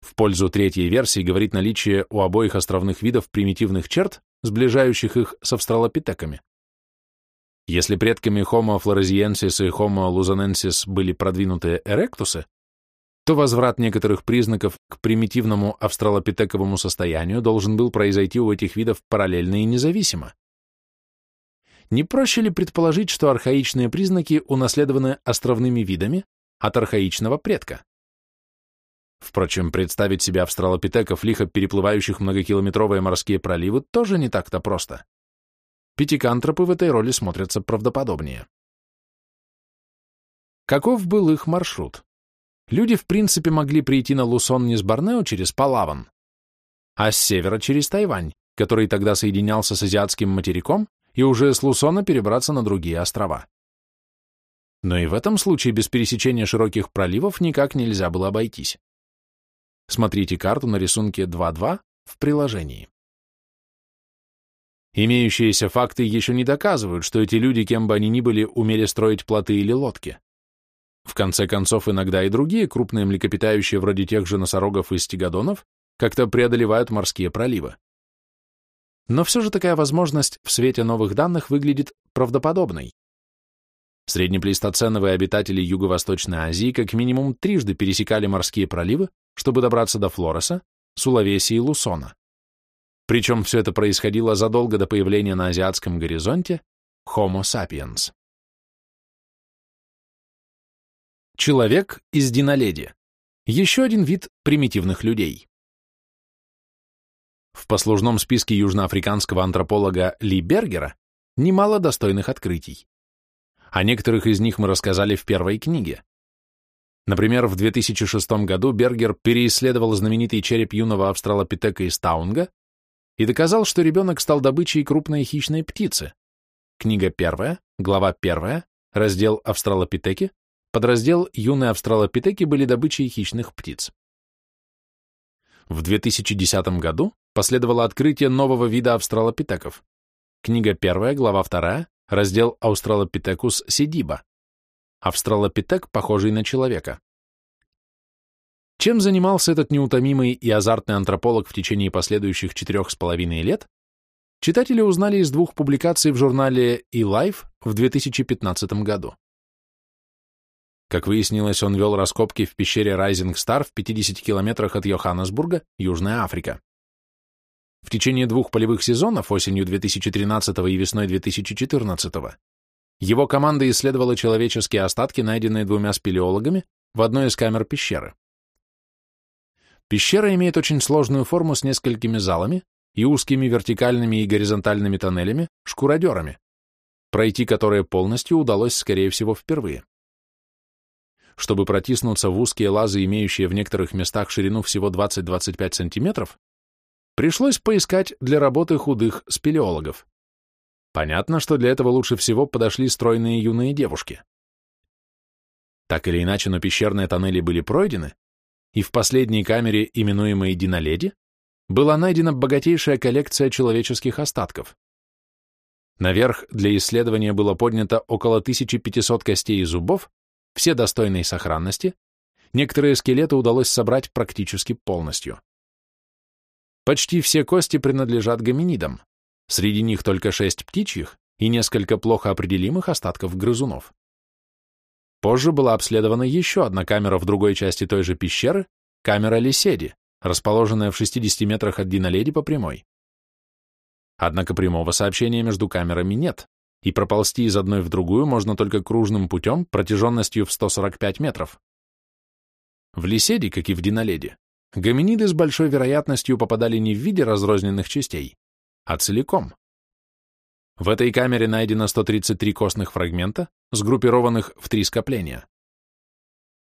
В пользу третьей версии говорит наличие у обоих островных видов примитивных черт, сближающих их с австралопитеками. Если предками Homo floresiensis и Homo luzonensis были продвинутые эректусы, то возврат некоторых признаков к примитивному австралопитековому состоянию должен был произойти у этих видов параллельно и независимо. Не проще ли предположить, что архаичные признаки унаследованы островными видами от архаичного предка? Впрочем, представить себе австралопитеков, лихо переплывающих многокилометровые морские проливы, тоже не так-то просто. Пятикантропы в этой роли смотрятся правдоподобнее. Каков был их маршрут? Люди, в принципе, могли прийти на Лусон не с Борнео через Палаван, а с севера через Тайвань, который тогда соединялся с азиатским материком, и уже с Лусона перебраться на другие острова. Но и в этом случае без пересечения широких проливов никак нельзя было обойтись. Смотрите карту на рисунке 2.2 в приложении. Имеющиеся факты еще не доказывают, что эти люди, кем бы они ни были, умели строить плоты или лодки. В конце концов, иногда и другие крупные млекопитающие, вроде тех же носорогов и стегодонов, как-то преодолевают морские проливы. Но все же такая возможность в свете новых данных выглядит правдоподобной. Среднеплейстоценовые обитатели Юго-Восточной Азии как минимум трижды пересекали морские проливы, чтобы добраться до Флореса, Сулавеси и Лусона. Причем все это происходило задолго до появления на азиатском горизонте Homo sapiens. Человек из Диноледи. Еще один вид примитивных людей. В послужном списке южноафриканского антрополога Ли Бергера немало достойных открытий. О некоторых из них мы рассказали в первой книге. Например, в 2006 году Бергер переисследовал знаменитый череп юного австралопитека из Таунга и доказал, что ребенок стал добычей крупной хищной птицы. Книга первая, глава первая, раздел «Австралопитеки», подраздел «Юные австралопитеки были добычей хищных птиц». В 2010 году последовало открытие нового вида австралопитеков. Книга первая, глава вторая, раздел «Australopithecus sediba», австралопитек, похожий на человека. Чем занимался этот неутомимый и азартный антрополог в течение последующих четырех с половиной лет, читатели узнали из двух публикаций в журнале eLife в 2015 году. Как выяснилось, он вел раскопки в пещере Rising Star в 50 километрах от Йоханнесбурга, Южная Африка. В течение двух полевых сезонов, осенью 2013 и весной 2014, его команда исследовала человеческие остатки, найденные двумя спелеологами в одной из камер пещеры. Пещера имеет очень сложную форму с несколькими залами и узкими вертикальными и горизонтальными тоннелями, шкуродерами, пройти которое полностью удалось, скорее всего, впервые. Чтобы протиснуться в узкие лазы, имеющие в некоторых местах ширину всего 20-25 сантиметров, пришлось поискать для работы худых спелеологов. Понятно, что для этого лучше всего подошли стройные юные девушки. Так или иначе, но пещерные тоннели были пройдены, и в последней камере, именуемой Диноледи, была найдена богатейшая коллекция человеческих остатков. Наверх для исследования было поднято около 1500 костей и зубов, все достойной сохранности, некоторые скелеты удалось собрать практически полностью. Почти все кости принадлежат гоминидам, среди них только шесть птичьих и несколько плохо определимых остатков грызунов. Позже была обследована еще одна камера в другой части той же пещеры, камера Лиседи, расположенная в 60 метрах от Диноледи по прямой. Однако прямого сообщения между камерами нет, и проползти из одной в другую можно только кружным путем протяженностью в 145 метров. В Лиседи, как и в Диноледи, гоминиды с большой вероятностью попадали не в виде разрозненных частей, а целиком. В этой камере найдено 133 костных фрагмента, сгруппированных в три скопления.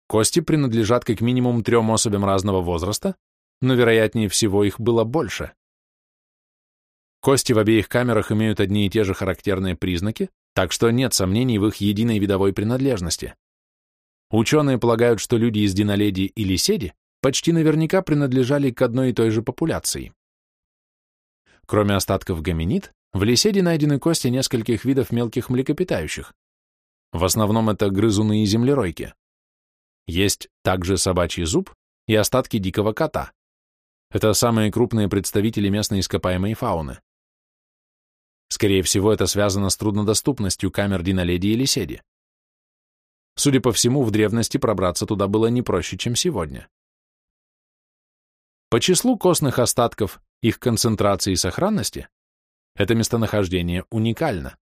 Кости принадлежат как минимум трем особям разного возраста, но вероятнее всего их было больше. Кости в обеих камерах имеют одни и те же характерные признаки, так что нет сомнений в их единой видовой принадлежности. Ученые полагают, что люди из Диноледи или Седи почти наверняка принадлежали к одной и той же популяции. Кроме остатков гоминид, в Лиседе найдены кости нескольких видов мелких млекопитающих. В основном это грызуны и землеройки. Есть также собачий зуб и остатки дикого кота. Это самые крупные представители местной ископаемой фауны. Скорее всего, это связано с труднодоступностью камер Диноледи и Лиседи. Судя по всему, в древности пробраться туда было не проще, чем сегодня. По числу костных остатков, их концентрации и сохранности, это местонахождение уникально.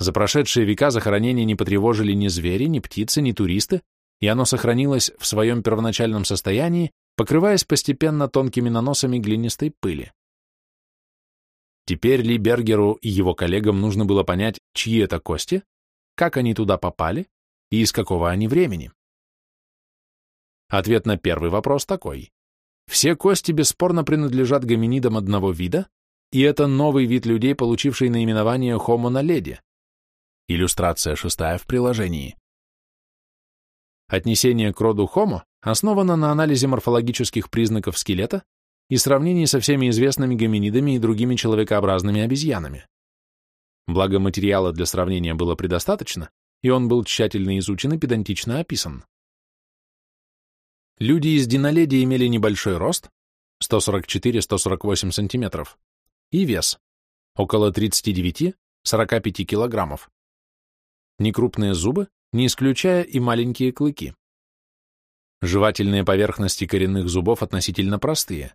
За прошедшие века захоронения не потревожили ни звери, ни птицы, ни туристы, и оно сохранилось в своем первоначальном состоянии, покрываясь постепенно тонкими наносами глинистой пыли. Теперь Ли Бергеру и его коллегам нужно было понять, чьи это кости, как они туда попали и из какого они времени. Ответ на первый вопрос такой. Все кости бесспорно принадлежат гоминидам одного вида, и это новый вид людей, получивший наименование Homo naledi. Иллюстрация шестая в приложении. Отнесение к роду Homo основано на анализе морфологических признаков скелета и сравнении со всеми известными гоминидами и другими человекообразными обезьянами. Благо материала для сравнения было предостаточно, и он был тщательно изучен и педантично описан. Люди из Диноледи имели небольшой рост, 144-148 сантиметров, и вес, около 39-45 килограммов. Некрупные зубы, не исключая и маленькие клыки. Жевательные поверхности коренных зубов относительно простые.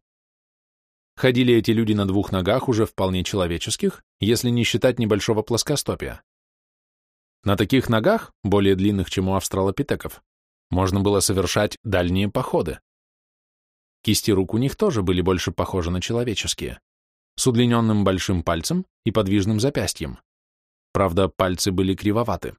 Ходили эти люди на двух ногах уже вполне человеческих, если не считать небольшого плоскостопия. На таких ногах, более длинных, чем у австралопитеков, можно было совершать дальние походы. Кисти рук у них тоже были больше похожи на человеческие, с удлиненным большим пальцем и подвижным запястьем. Правда, пальцы были кривоваты.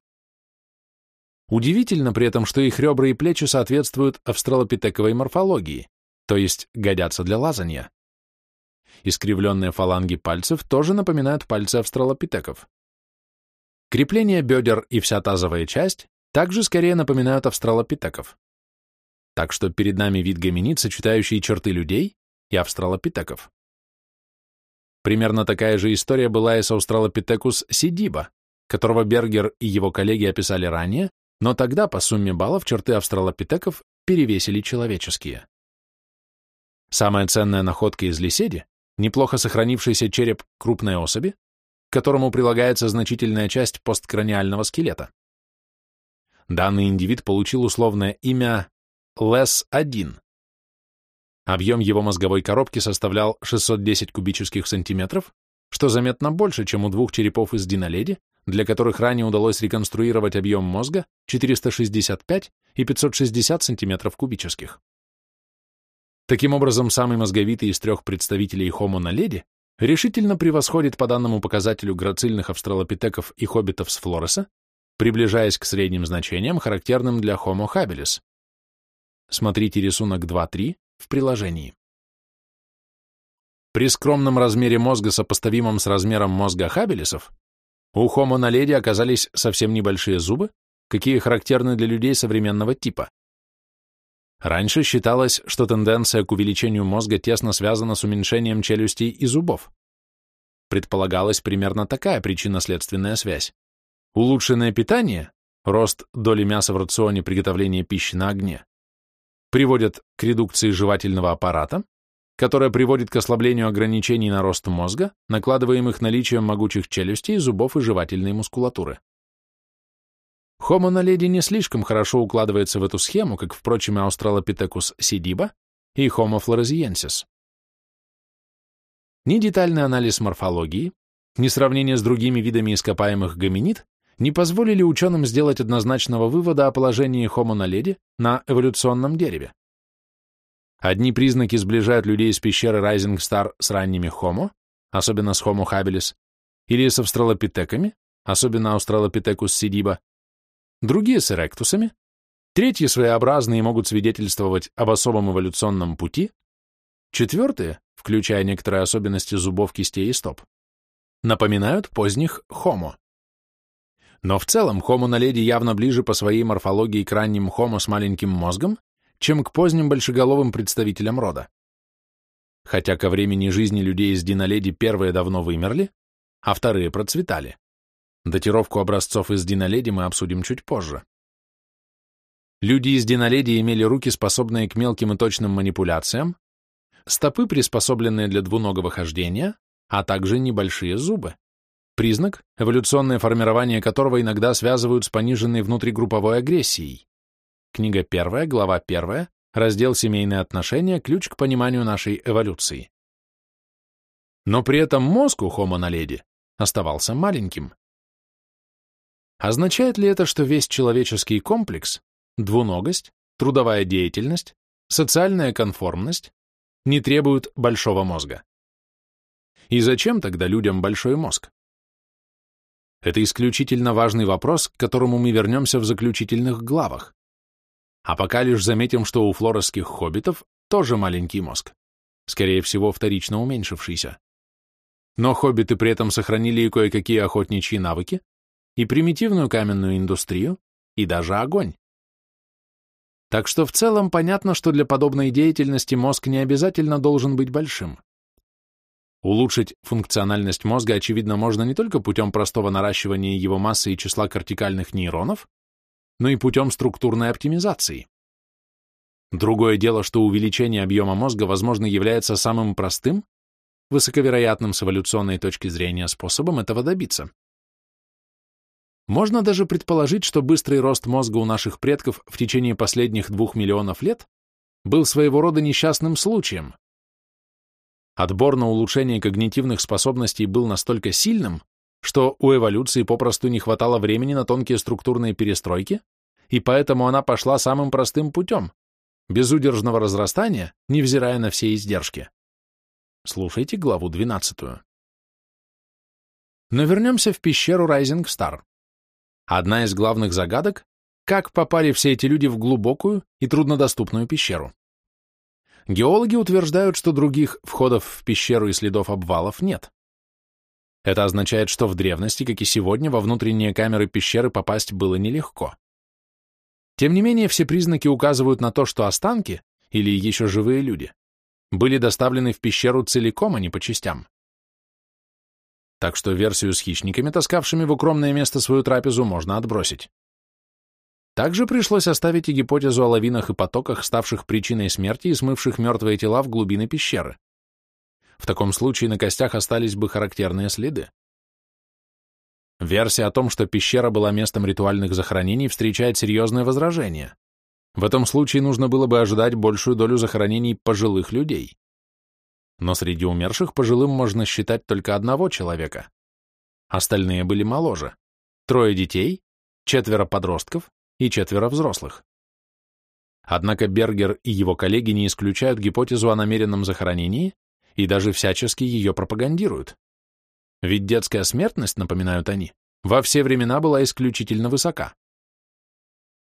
Удивительно при этом, что их ребра и плечи соответствуют австралопитековой морфологии, то есть годятся для лазания. Искривленные фаланги пальцев тоже напоминают пальцы австралопитеков. Крепление бедер и вся тазовая часть также скорее напоминают австралопитеков. Так что перед нами вид гоминид, сочетающий черты людей и австралопитеков. Примерно такая же история была и с Australopithecus сидиба, которого Бергер и его коллеги описали ранее, но тогда по сумме баллов черты австралопитеков перевесили человеческие. Самая ценная находка из Лиседи неплохо сохранившийся череп крупной особи, к которому прилагается значительная часть посткраниального скелета. Данный индивид получил условное имя Лес-1. Объем его мозговой коробки составлял 610 кубических сантиметров, что заметно больше, чем у двух черепов из диноледи, для которых ранее удалось реконструировать объем мозга 465 и 560 сантиметров кубических. Таким образом, самый мозговитый из трех представителей Homo naledi решительно превосходит по данному показателю грацильных австралопитеков и хоббитов с Флореса, приближаясь к средним значениям, характерным для Homo habilis. Смотрите рисунок 2.3 в приложении. При скромном размере мозга, сопоставимом с размером мозга хабелисов, у Homo naledi оказались совсем небольшие зубы, какие характерны для людей современного типа. Раньше считалось, что тенденция к увеличению мозга тесно связана с уменьшением челюстей и зубов. Предполагалась примерно такая причинно-следственная связь. Улучшенное питание, рост доли мяса в рационе приготовления пищи на огне, приводят к редукции жевательного аппарата, которая приводит к ослаблению ограничений на рост мозга, накладываемых наличием могучих челюстей, зубов и жевательной мускулатуры. Homo naledi не слишком хорошо укладывается в эту схему, как, впрочем, и Australopithecus sediba и Homo floresiensis. Ни детальный анализ морфологии, ни сравнение с другими видами ископаемых гоминид не позволили ученым сделать однозначного вывода о положении Homo naledi на эволюционном дереве. Одни признаки сближают людей из пещеры Rising Star с ранними Homo, особенно с Homo habilis, или с австралопитеками, особенно Australopithecus sediba, другие с эректусами, третьи своеобразные могут свидетельствовать об особом эволюционном пути, четвертые, включая некоторые особенности зубов, кистей и стоп, напоминают поздних Homo. Но в целом Homo naledi явно ближе по своей морфологии к ранним Homo с маленьким мозгом, чем к поздним большеголовым представителям рода. Хотя ко времени жизни людей из диноледи первые давно вымерли, а вторые процветали. Датировку образцов из диноледи мы обсудим чуть позже. Люди из диноледи имели руки, способные к мелким и точным манипуляциям, стопы, приспособленные для двуногого хождения, а также небольшие зубы, признак, эволюционное формирование которого иногда связывают с пониженной внутригрупповой агрессией. Книга 1, глава 1, раздел «Семейные отношения. Ключ к пониманию нашей эволюции». Но при этом мозг у Homo naledi оставался маленьким. Означает ли это, что весь человеческий комплекс, двуногость, трудовая деятельность, социальная конформность не требуют большого мозга? И зачем тогда людям большой мозг? Это исключительно важный вопрос, к которому мы вернемся в заключительных главах. А пока лишь заметим, что у флоресских хоббитов тоже маленький мозг, скорее всего, вторично уменьшившийся. Но хоббиты при этом сохранили и кое-какие охотничьи навыки, и примитивную каменную индустрию, и даже огонь. Так что в целом понятно, что для подобной деятельности мозг не обязательно должен быть большим. Улучшить функциональность мозга, очевидно, можно не только путем простого наращивания его массы и числа кортикальных нейронов, но и путем структурной оптимизации. Другое дело, что увеличение объема мозга, возможно, является самым простым, высоковероятным с эволюционной точки зрения способом этого добиться. Можно даже предположить, что быстрый рост мозга у наших предков в течение последних двух миллионов лет был своего рода несчастным случаем. Отбор на улучшение когнитивных способностей был настолько сильным, что у эволюции попросту не хватало времени на тонкие структурные перестройки, и поэтому она пошла самым простым путем, без удержного разрастания, невзирая на все издержки. Слушайте главу 12. Но вернемся в пещеру Rising Star. Одна из главных загадок – как попали все эти люди в глубокую и труднодоступную пещеру. Геологи утверждают, что других входов в пещеру и следов обвалов нет. Это означает, что в древности, как и сегодня, во внутренние камеры пещеры попасть было нелегко. Тем не менее, все признаки указывают на то, что останки, или еще живые люди, были доставлены в пещеру целиком, а не по частям так что версию с хищниками, таскавшими в укромное место свою трапезу, можно отбросить. Также пришлось оставить и гипотезу о лавинах и потоках, ставших причиной смерти и смывших мертвые тела в глубины пещеры. В таком случае на костях остались бы характерные следы. Версия о том, что пещера была местом ритуальных захоронений, встречает серьезное возражение. В этом случае нужно было бы ожидать большую долю захоронений пожилых людей но среди умерших пожилым можно считать только одного человека. Остальные были моложе. Трое детей, четверо подростков и четверо взрослых. Однако Бергер и его коллеги не исключают гипотезу о намеренном захоронении и даже всячески ее пропагандируют. Ведь детская смертность, напоминают они, во все времена была исключительно высока.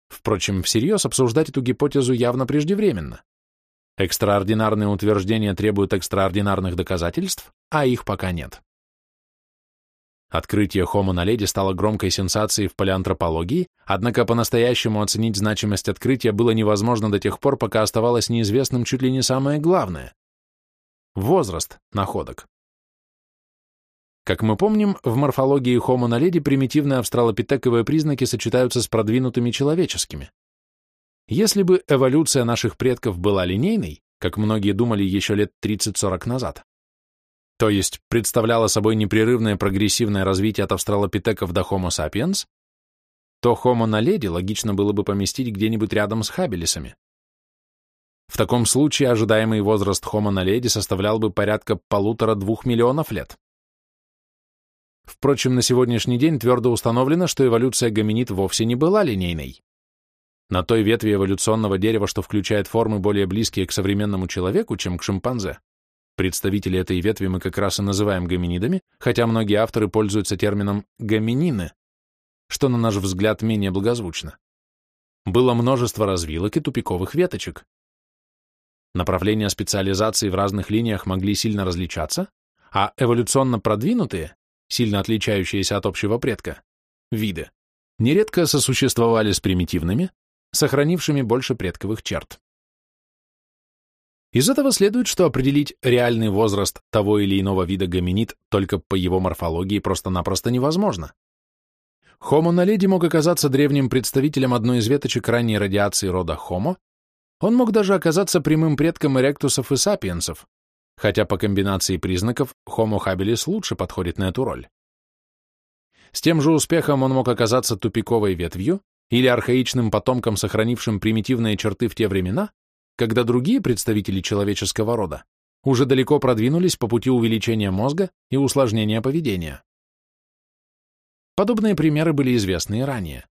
Впрочем, всерьез обсуждать эту гипотезу явно преждевременно. Экстраординарные утверждения требуют экстраординарных доказательств, а их пока нет. Открытие Homo naledi стало громкой сенсацией в палеантропологии, однако по-настоящему оценить значимость открытия было невозможно до тех пор, пока оставалось неизвестным чуть ли не самое главное – возраст находок. Как мы помним, в морфологии Homo naledi примитивные австралопитековые признаки сочетаются с продвинутыми человеческими. Если бы эволюция наших предков была линейной, как многие думали еще лет 30-40 назад, то есть представляла собой непрерывное прогрессивное развитие от австралопитеков до Homo sapiens, то Homo naledi логично было бы поместить где-нибудь рядом с хабелисами. В таком случае ожидаемый возраст Homo naledi составлял бы порядка полутора-двух миллионов лет. Впрочем, на сегодняшний день твердо установлено, что эволюция гоминид вовсе не была линейной. На той ветви эволюционного дерева, что включает формы более близкие к современному человеку, чем к шимпанзе, представители этой ветви мы как раз и называем гоминидами, хотя многие авторы пользуются термином «гоминины», что, на наш взгляд, менее благозвучно. Было множество развилок и тупиковых веточек. Направления специализации в разных линиях могли сильно различаться, а эволюционно продвинутые, сильно отличающиеся от общего предка, виды, нередко сосуществовали с примитивными, сохранившими больше предковых черт. Из этого следует, что определить реальный возраст того или иного вида гоминид только по его морфологии просто-напросто невозможно. Homo naledi мог оказаться древним представителем одной из веточек ранней радиации рода Homo, он мог даже оказаться прямым предком эректусов и сапиенсов, хотя по комбинации признаков Homo habilis лучше подходит на эту роль. С тем же успехом он мог оказаться тупиковой ветвью или архаичным потомком, сохранившим примитивные черты в те времена, когда другие представители человеческого рода уже далеко продвинулись по пути увеличения мозга и усложнения поведения. Подобные примеры были известны и ранее.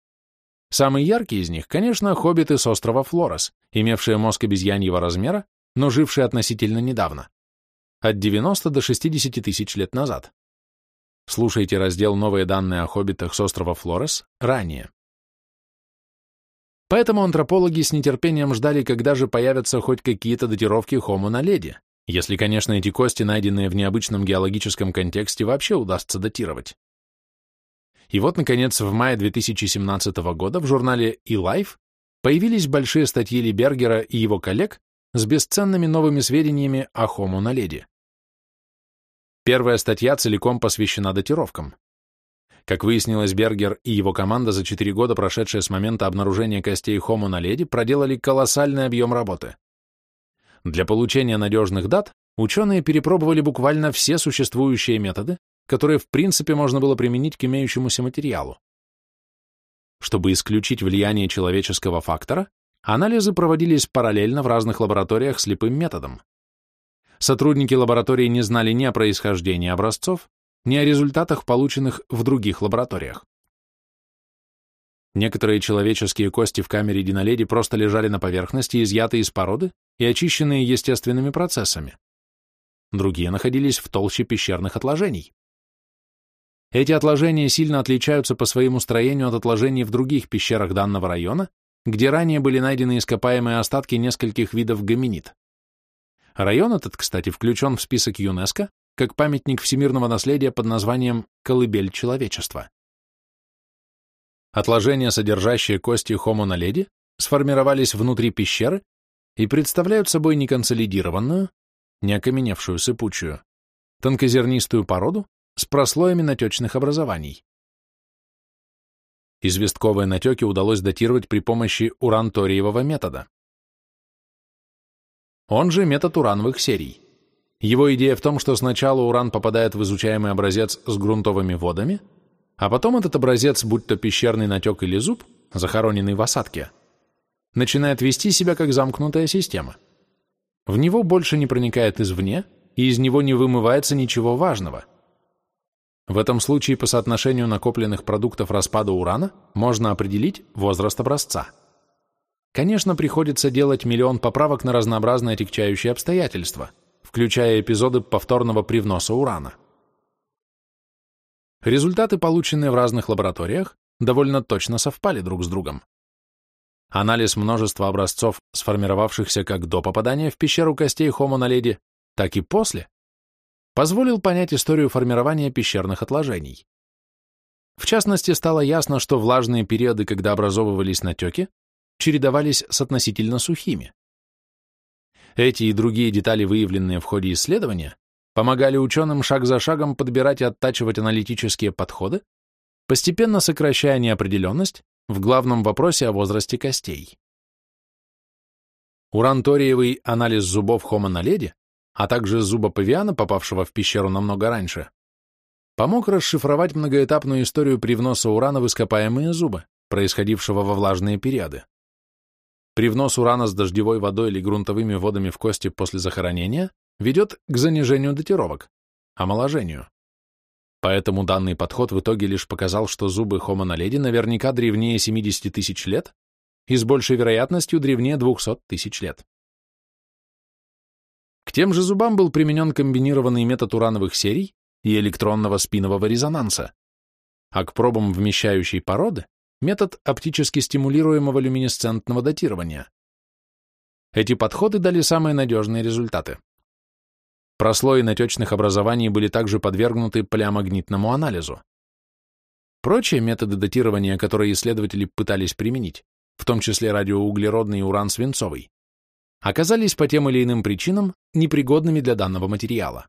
Самый яркий из них, конечно, хоббиты с острова Флорес, имевшие мозг обезьяньего размера, но жившие относительно недавно от 90 до 60 тысяч лет назад. Слушайте раздел «Новые данные о хоббитах с острова Флорес» ранее. Поэтому антропологи с нетерпением ждали, когда же появятся хоть какие-то датировки Homo на леди, если, конечно, эти кости, найденные в необычном геологическом контексте, вообще удастся датировать. И вот, наконец, в мае 2017 года в журнале eLife появились большие статьи Либергера и его коллег с бесценными новыми сведениями о Homo naledi. Первая статья целиком посвящена датировкам. Как выяснилось, Бергер и его команда за 4 года, прошедшие с момента обнаружения костей Homo naledi, проделали колоссальный объем работы. Для получения надежных дат ученые перепробовали буквально все существующие методы, которые в принципе можно было применить к имеющемуся материалу. Чтобы исключить влияние человеческого фактора, Анализы проводились параллельно в разных лабораториях слепым методом. Сотрудники лаборатории не знали ни о происхождении образцов, ни о результатах, полученных в других лабораториях. Некоторые человеческие кости в камере Диноледи просто лежали на поверхности, изъятые из породы и очищенные естественными процессами. Другие находились в толще пещерных отложений. Эти отложения сильно отличаются по своему строению от отложений в других пещерах данного района где ранее были найдены ископаемые остатки нескольких видов гоминид. Район этот, кстати, включен в список ЮНЕСКО как памятник всемирного наследия под названием «Колыбель человечества». Отложения, содержащие кости Homo naledi, сформировались внутри пещеры и представляют собой не консолидированную, не окаменевшую сыпучую, тонкозернистую породу с прослоями натечных образований. Известковые натеки удалось датировать при помощи уран-ториевого метода. Он же метод урановых серий. Его идея в том, что сначала уран попадает в изучаемый образец с грунтовыми водами, а потом этот образец, будь то пещерный натек или зуб, захороненный в осадке, начинает вести себя как замкнутая система. В него больше не проникает извне, и из него не вымывается ничего важного – в этом случае по соотношению накопленных продуктов распада урана можно определить возраст образца. Конечно, приходится делать миллион поправок на разнообразные отягчающие обстоятельства, включая эпизоды повторного привноса урана. Результаты, полученные в разных лабораториях, довольно точно совпали друг с другом. Анализ множества образцов, сформировавшихся как до попадания в пещеру костей Homo naledi, так и после, позволил понять историю формирования пещерных отложений. В частности, стало ясно, что влажные периоды, когда образовывались натеки, чередовались с относительно сухими. Эти и другие детали, выявленные в ходе исследования, помогали ученым шаг за шагом подбирать и оттачивать аналитические подходы, постепенно сокращая неопределенность в главном вопросе о возрасте костей. Уранториевый анализ зубов Homo naledi, а также зуба павиана, попавшего в пещеру намного раньше, помог расшифровать многоэтапную историю привноса урана в ископаемые зубы, происходившего во влажные периоды. Привнос урана с дождевой водой или грунтовыми водами в кости после захоронения ведет к занижению датировок, омоложению. Поэтому данный подход в итоге лишь показал, что зубы Homo naledi наверняка древнее 70 тысяч лет и с большей вероятностью древнее 200 тысяч лет. К тем же зубам был применен комбинированный метод урановых серий и электронного спинового резонанса, а к пробам вмещающей породы метод оптически стимулируемого люминесцентного датирования. Эти подходы дали самые надежные результаты. Прослои натечных образований были также подвергнуты полиомагнитному анализу. Прочие методы датирования, которые исследователи пытались применить, в том числе радиоуглеродный и уран-свинцовый, оказались по тем или иным причинам непригодными для данного материала.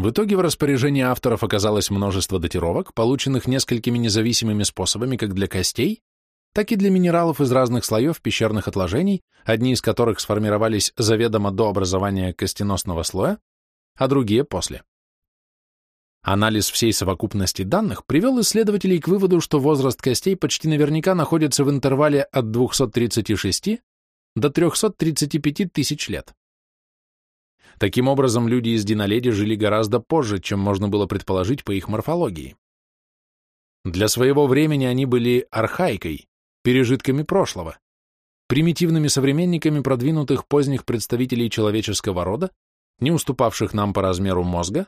В итоге в распоряжении авторов оказалось множество датировок, полученных несколькими независимыми способами как для костей, так и для минералов из разных слоев пещерных отложений, одни из которых сформировались заведомо до образования костеносного слоя, а другие после. Анализ всей совокупности данных привел исследователей к выводу, что возраст костей почти наверняка находится в интервале от 236 до 335 тысяч лет. Таким образом, люди из Диноледи жили гораздо позже, чем можно было предположить по их морфологии. Для своего времени они были архаикой, пережитками прошлого, примитивными современниками продвинутых поздних представителей человеческого рода, не уступавших нам по размеру мозга,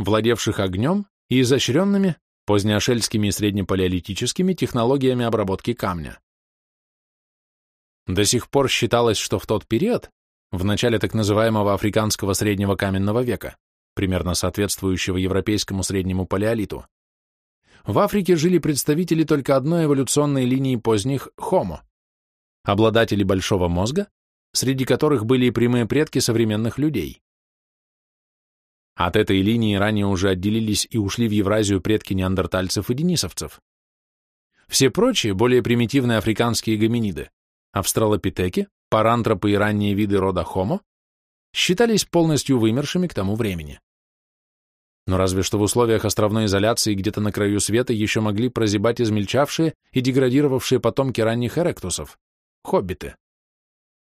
владевших огнем и изощренными позднеошельскими и среднепалеолитическими технологиями обработки камня. До сих пор считалось, что в тот период, в начале так называемого африканского среднего каменного века, примерно соответствующего европейскому среднему палеолиту, в Африке жили представители только одной эволюционной линии поздних Homo, обладатели большого мозга, среди которых были и прямые предки современных людей. От этой линии ранее уже отделились и ушли в Евразию предки неандертальцев и денисовцев. Все прочие, более примитивные африканские гоминиды, австралопитеки, парантропы и ранние виды рода Homo, считались полностью вымершими к тому времени. Но разве что в условиях островной изоляции где-то на краю света еще могли прозябать измельчавшие и деградировавшие потомки ранних эректусов – хоббиты.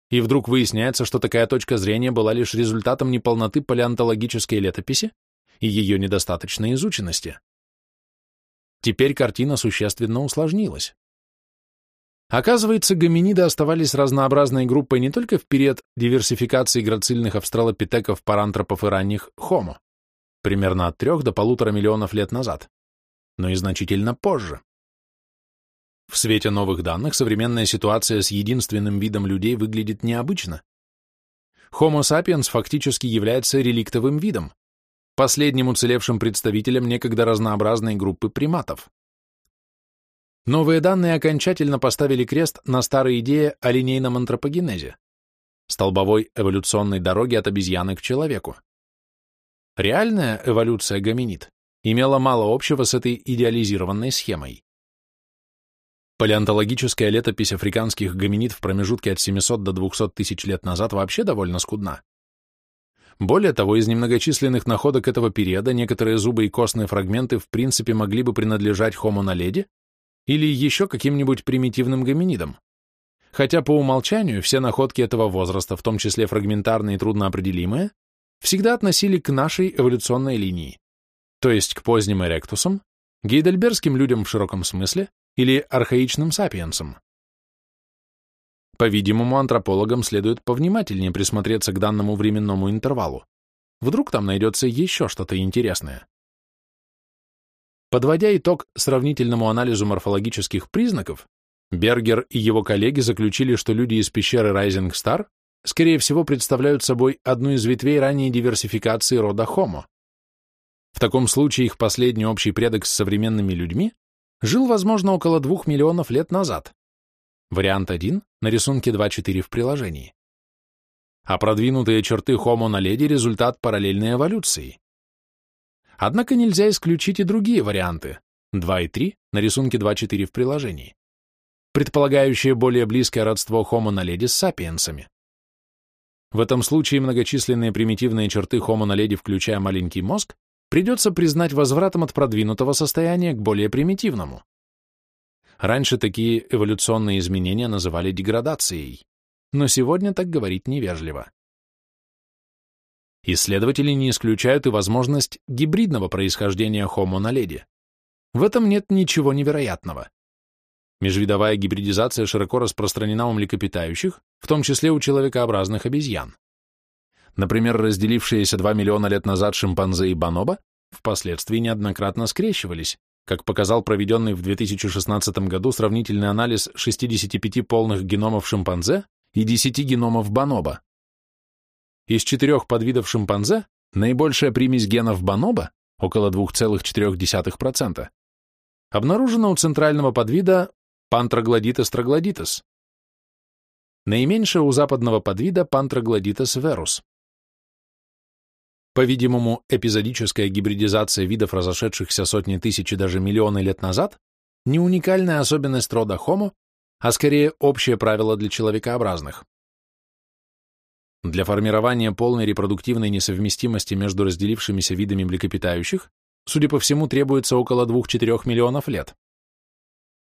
И вдруг выясняется, что такая точка зрения была лишь результатом неполноты палеонтологической летописи и ее недостаточной изученности. Теперь картина существенно усложнилась. Оказывается, гоминиды оставались разнообразной группой не только в период диверсификации грацильных австралопитеков, парантропов и ранних хомо, примерно от трех до полутора миллионов лет назад, но и значительно позже. В свете новых данных современная ситуация с единственным видом людей выглядит необычно. Homo sapiens фактически является реликтовым видом, последним уцелевшим представителем некогда разнообразной группы приматов. Новые данные окончательно поставили крест на старой идее о линейном антропогенезе, столбовой эволюционной дороге от обезьяны к человеку. Реальная эволюция гоминид имела мало общего с этой идеализированной схемой. Палеонтологическая летопись африканских гоминид в промежутке от 700 до 200 тысяч лет назад вообще довольно скудна. Более того, из немногочисленных находок этого периода некоторые зубы и костные фрагменты в принципе могли бы принадлежать Homo naledi или еще каким-нибудь примитивным гоминидам. Хотя по умолчанию все находки этого возраста, в том числе фрагментарные и трудноопределимые, всегда относили к нашей эволюционной линии, то есть к поздним эректусам, гейдельбергским людям в широком смысле или архаичным сапиенсам. По-видимому, антропологам следует повнимательнее присмотреться к данному временному интервалу. Вдруг там найдется еще что-то интересное. Подводя итог сравнительному анализу морфологических признаков, Бергер и его коллеги заключили, что люди из пещеры Rising Star, скорее всего, представляют собой одну из ветвей ранней диверсификации рода Homo. В таком случае их последний общий предок с современными людьми жил, возможно, около двух миллионов лет назад. Вариант 1 на рисунке 2.4 в приложении. А продвинутые черты Homo naledi – результат параллельной эволюции. Однако нельзя исключить и другие варианты, 2 и 3 на рисунке 2.4 в приложении, предполагающие более близкое родство Homo naledi с сапиенсами. В этом случае многочисленные примитивные черты Homo naledi, включая маленький мозг, придется признать возвратом от продвинутого состояния к более примитивному. Раньше такие эволюционные изменения называли деградацией, но сегодня так говорить невежливо. Исследователи не исключают и возможность гибридного происхождения Homo naledi. В этом нет ничего невероятного. Межвидовая гибридизация широко распространена у млекопитающих, в том числе у человекообразных обезьян. Например, разделившиеся 2 миллиона лет назад шимпанзе и бонобо впоследствии неоднократно скрещивались, как показал проведенный в 2016 году сравнительный анализ 65 полных геномов шимпанзе и 10 геномов бонобо. Из четырех подвидов шимпанзе наибольшая примесь генов бонобо, около 2,4%, обнаружена у центрального подвида Пантроглодитес троглодитес, наименьшая у западного подвида Пантроглодитес верус. По-видимому, эпизодическая гибридизация видов, разошедшихся сотни тысяч и даже миллионы лет назад, не уникальная особенность рода Homo, а скорее общее правило для человекообразных. Для формирования полной репродуктивной несовместимости между разделившимися видами млекопитающих, судя по всему, требуется около 2-4 миллионов лет.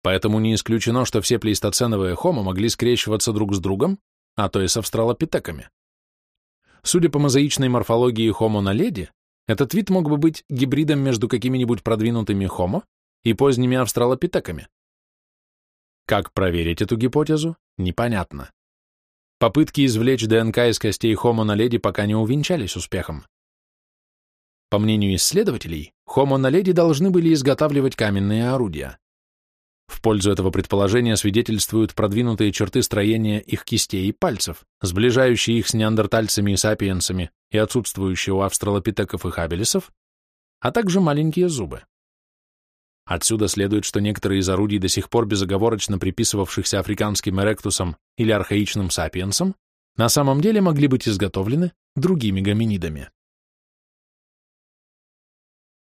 Поэтому не исключено, что все плейстоценовые хомо могли скрещиваться друг с другом, а то и с австралопитеками. Судя по мозаичной морфологии Homo naledi, этот вид мог бы быть гибридом между какими-нибудь продвинутыми Homo и поздними австралопитеками. Как проверить эту гипотезу, непонятно. Попытки извлечь ДНК из костей Homo naledi пока не увенчались успехом. По мнению исследователей, Homo naledi должны были изготавливать каменные орудия. В пользу этого предположения свидетельствуют продвинутые черты строения их кистей и пальцев, сближающие их с неандертальцами и сапиенсами и отсутствующие у австралопитеков и хабелисов, а также маленькие зубы. Отсюда следует, что некоторые из орудий, до сих пор безоговорочно приписывавшихся африканским эректусам или архаичным сапиенсам, на самом деле могли быть изготовлены другими гоминидами.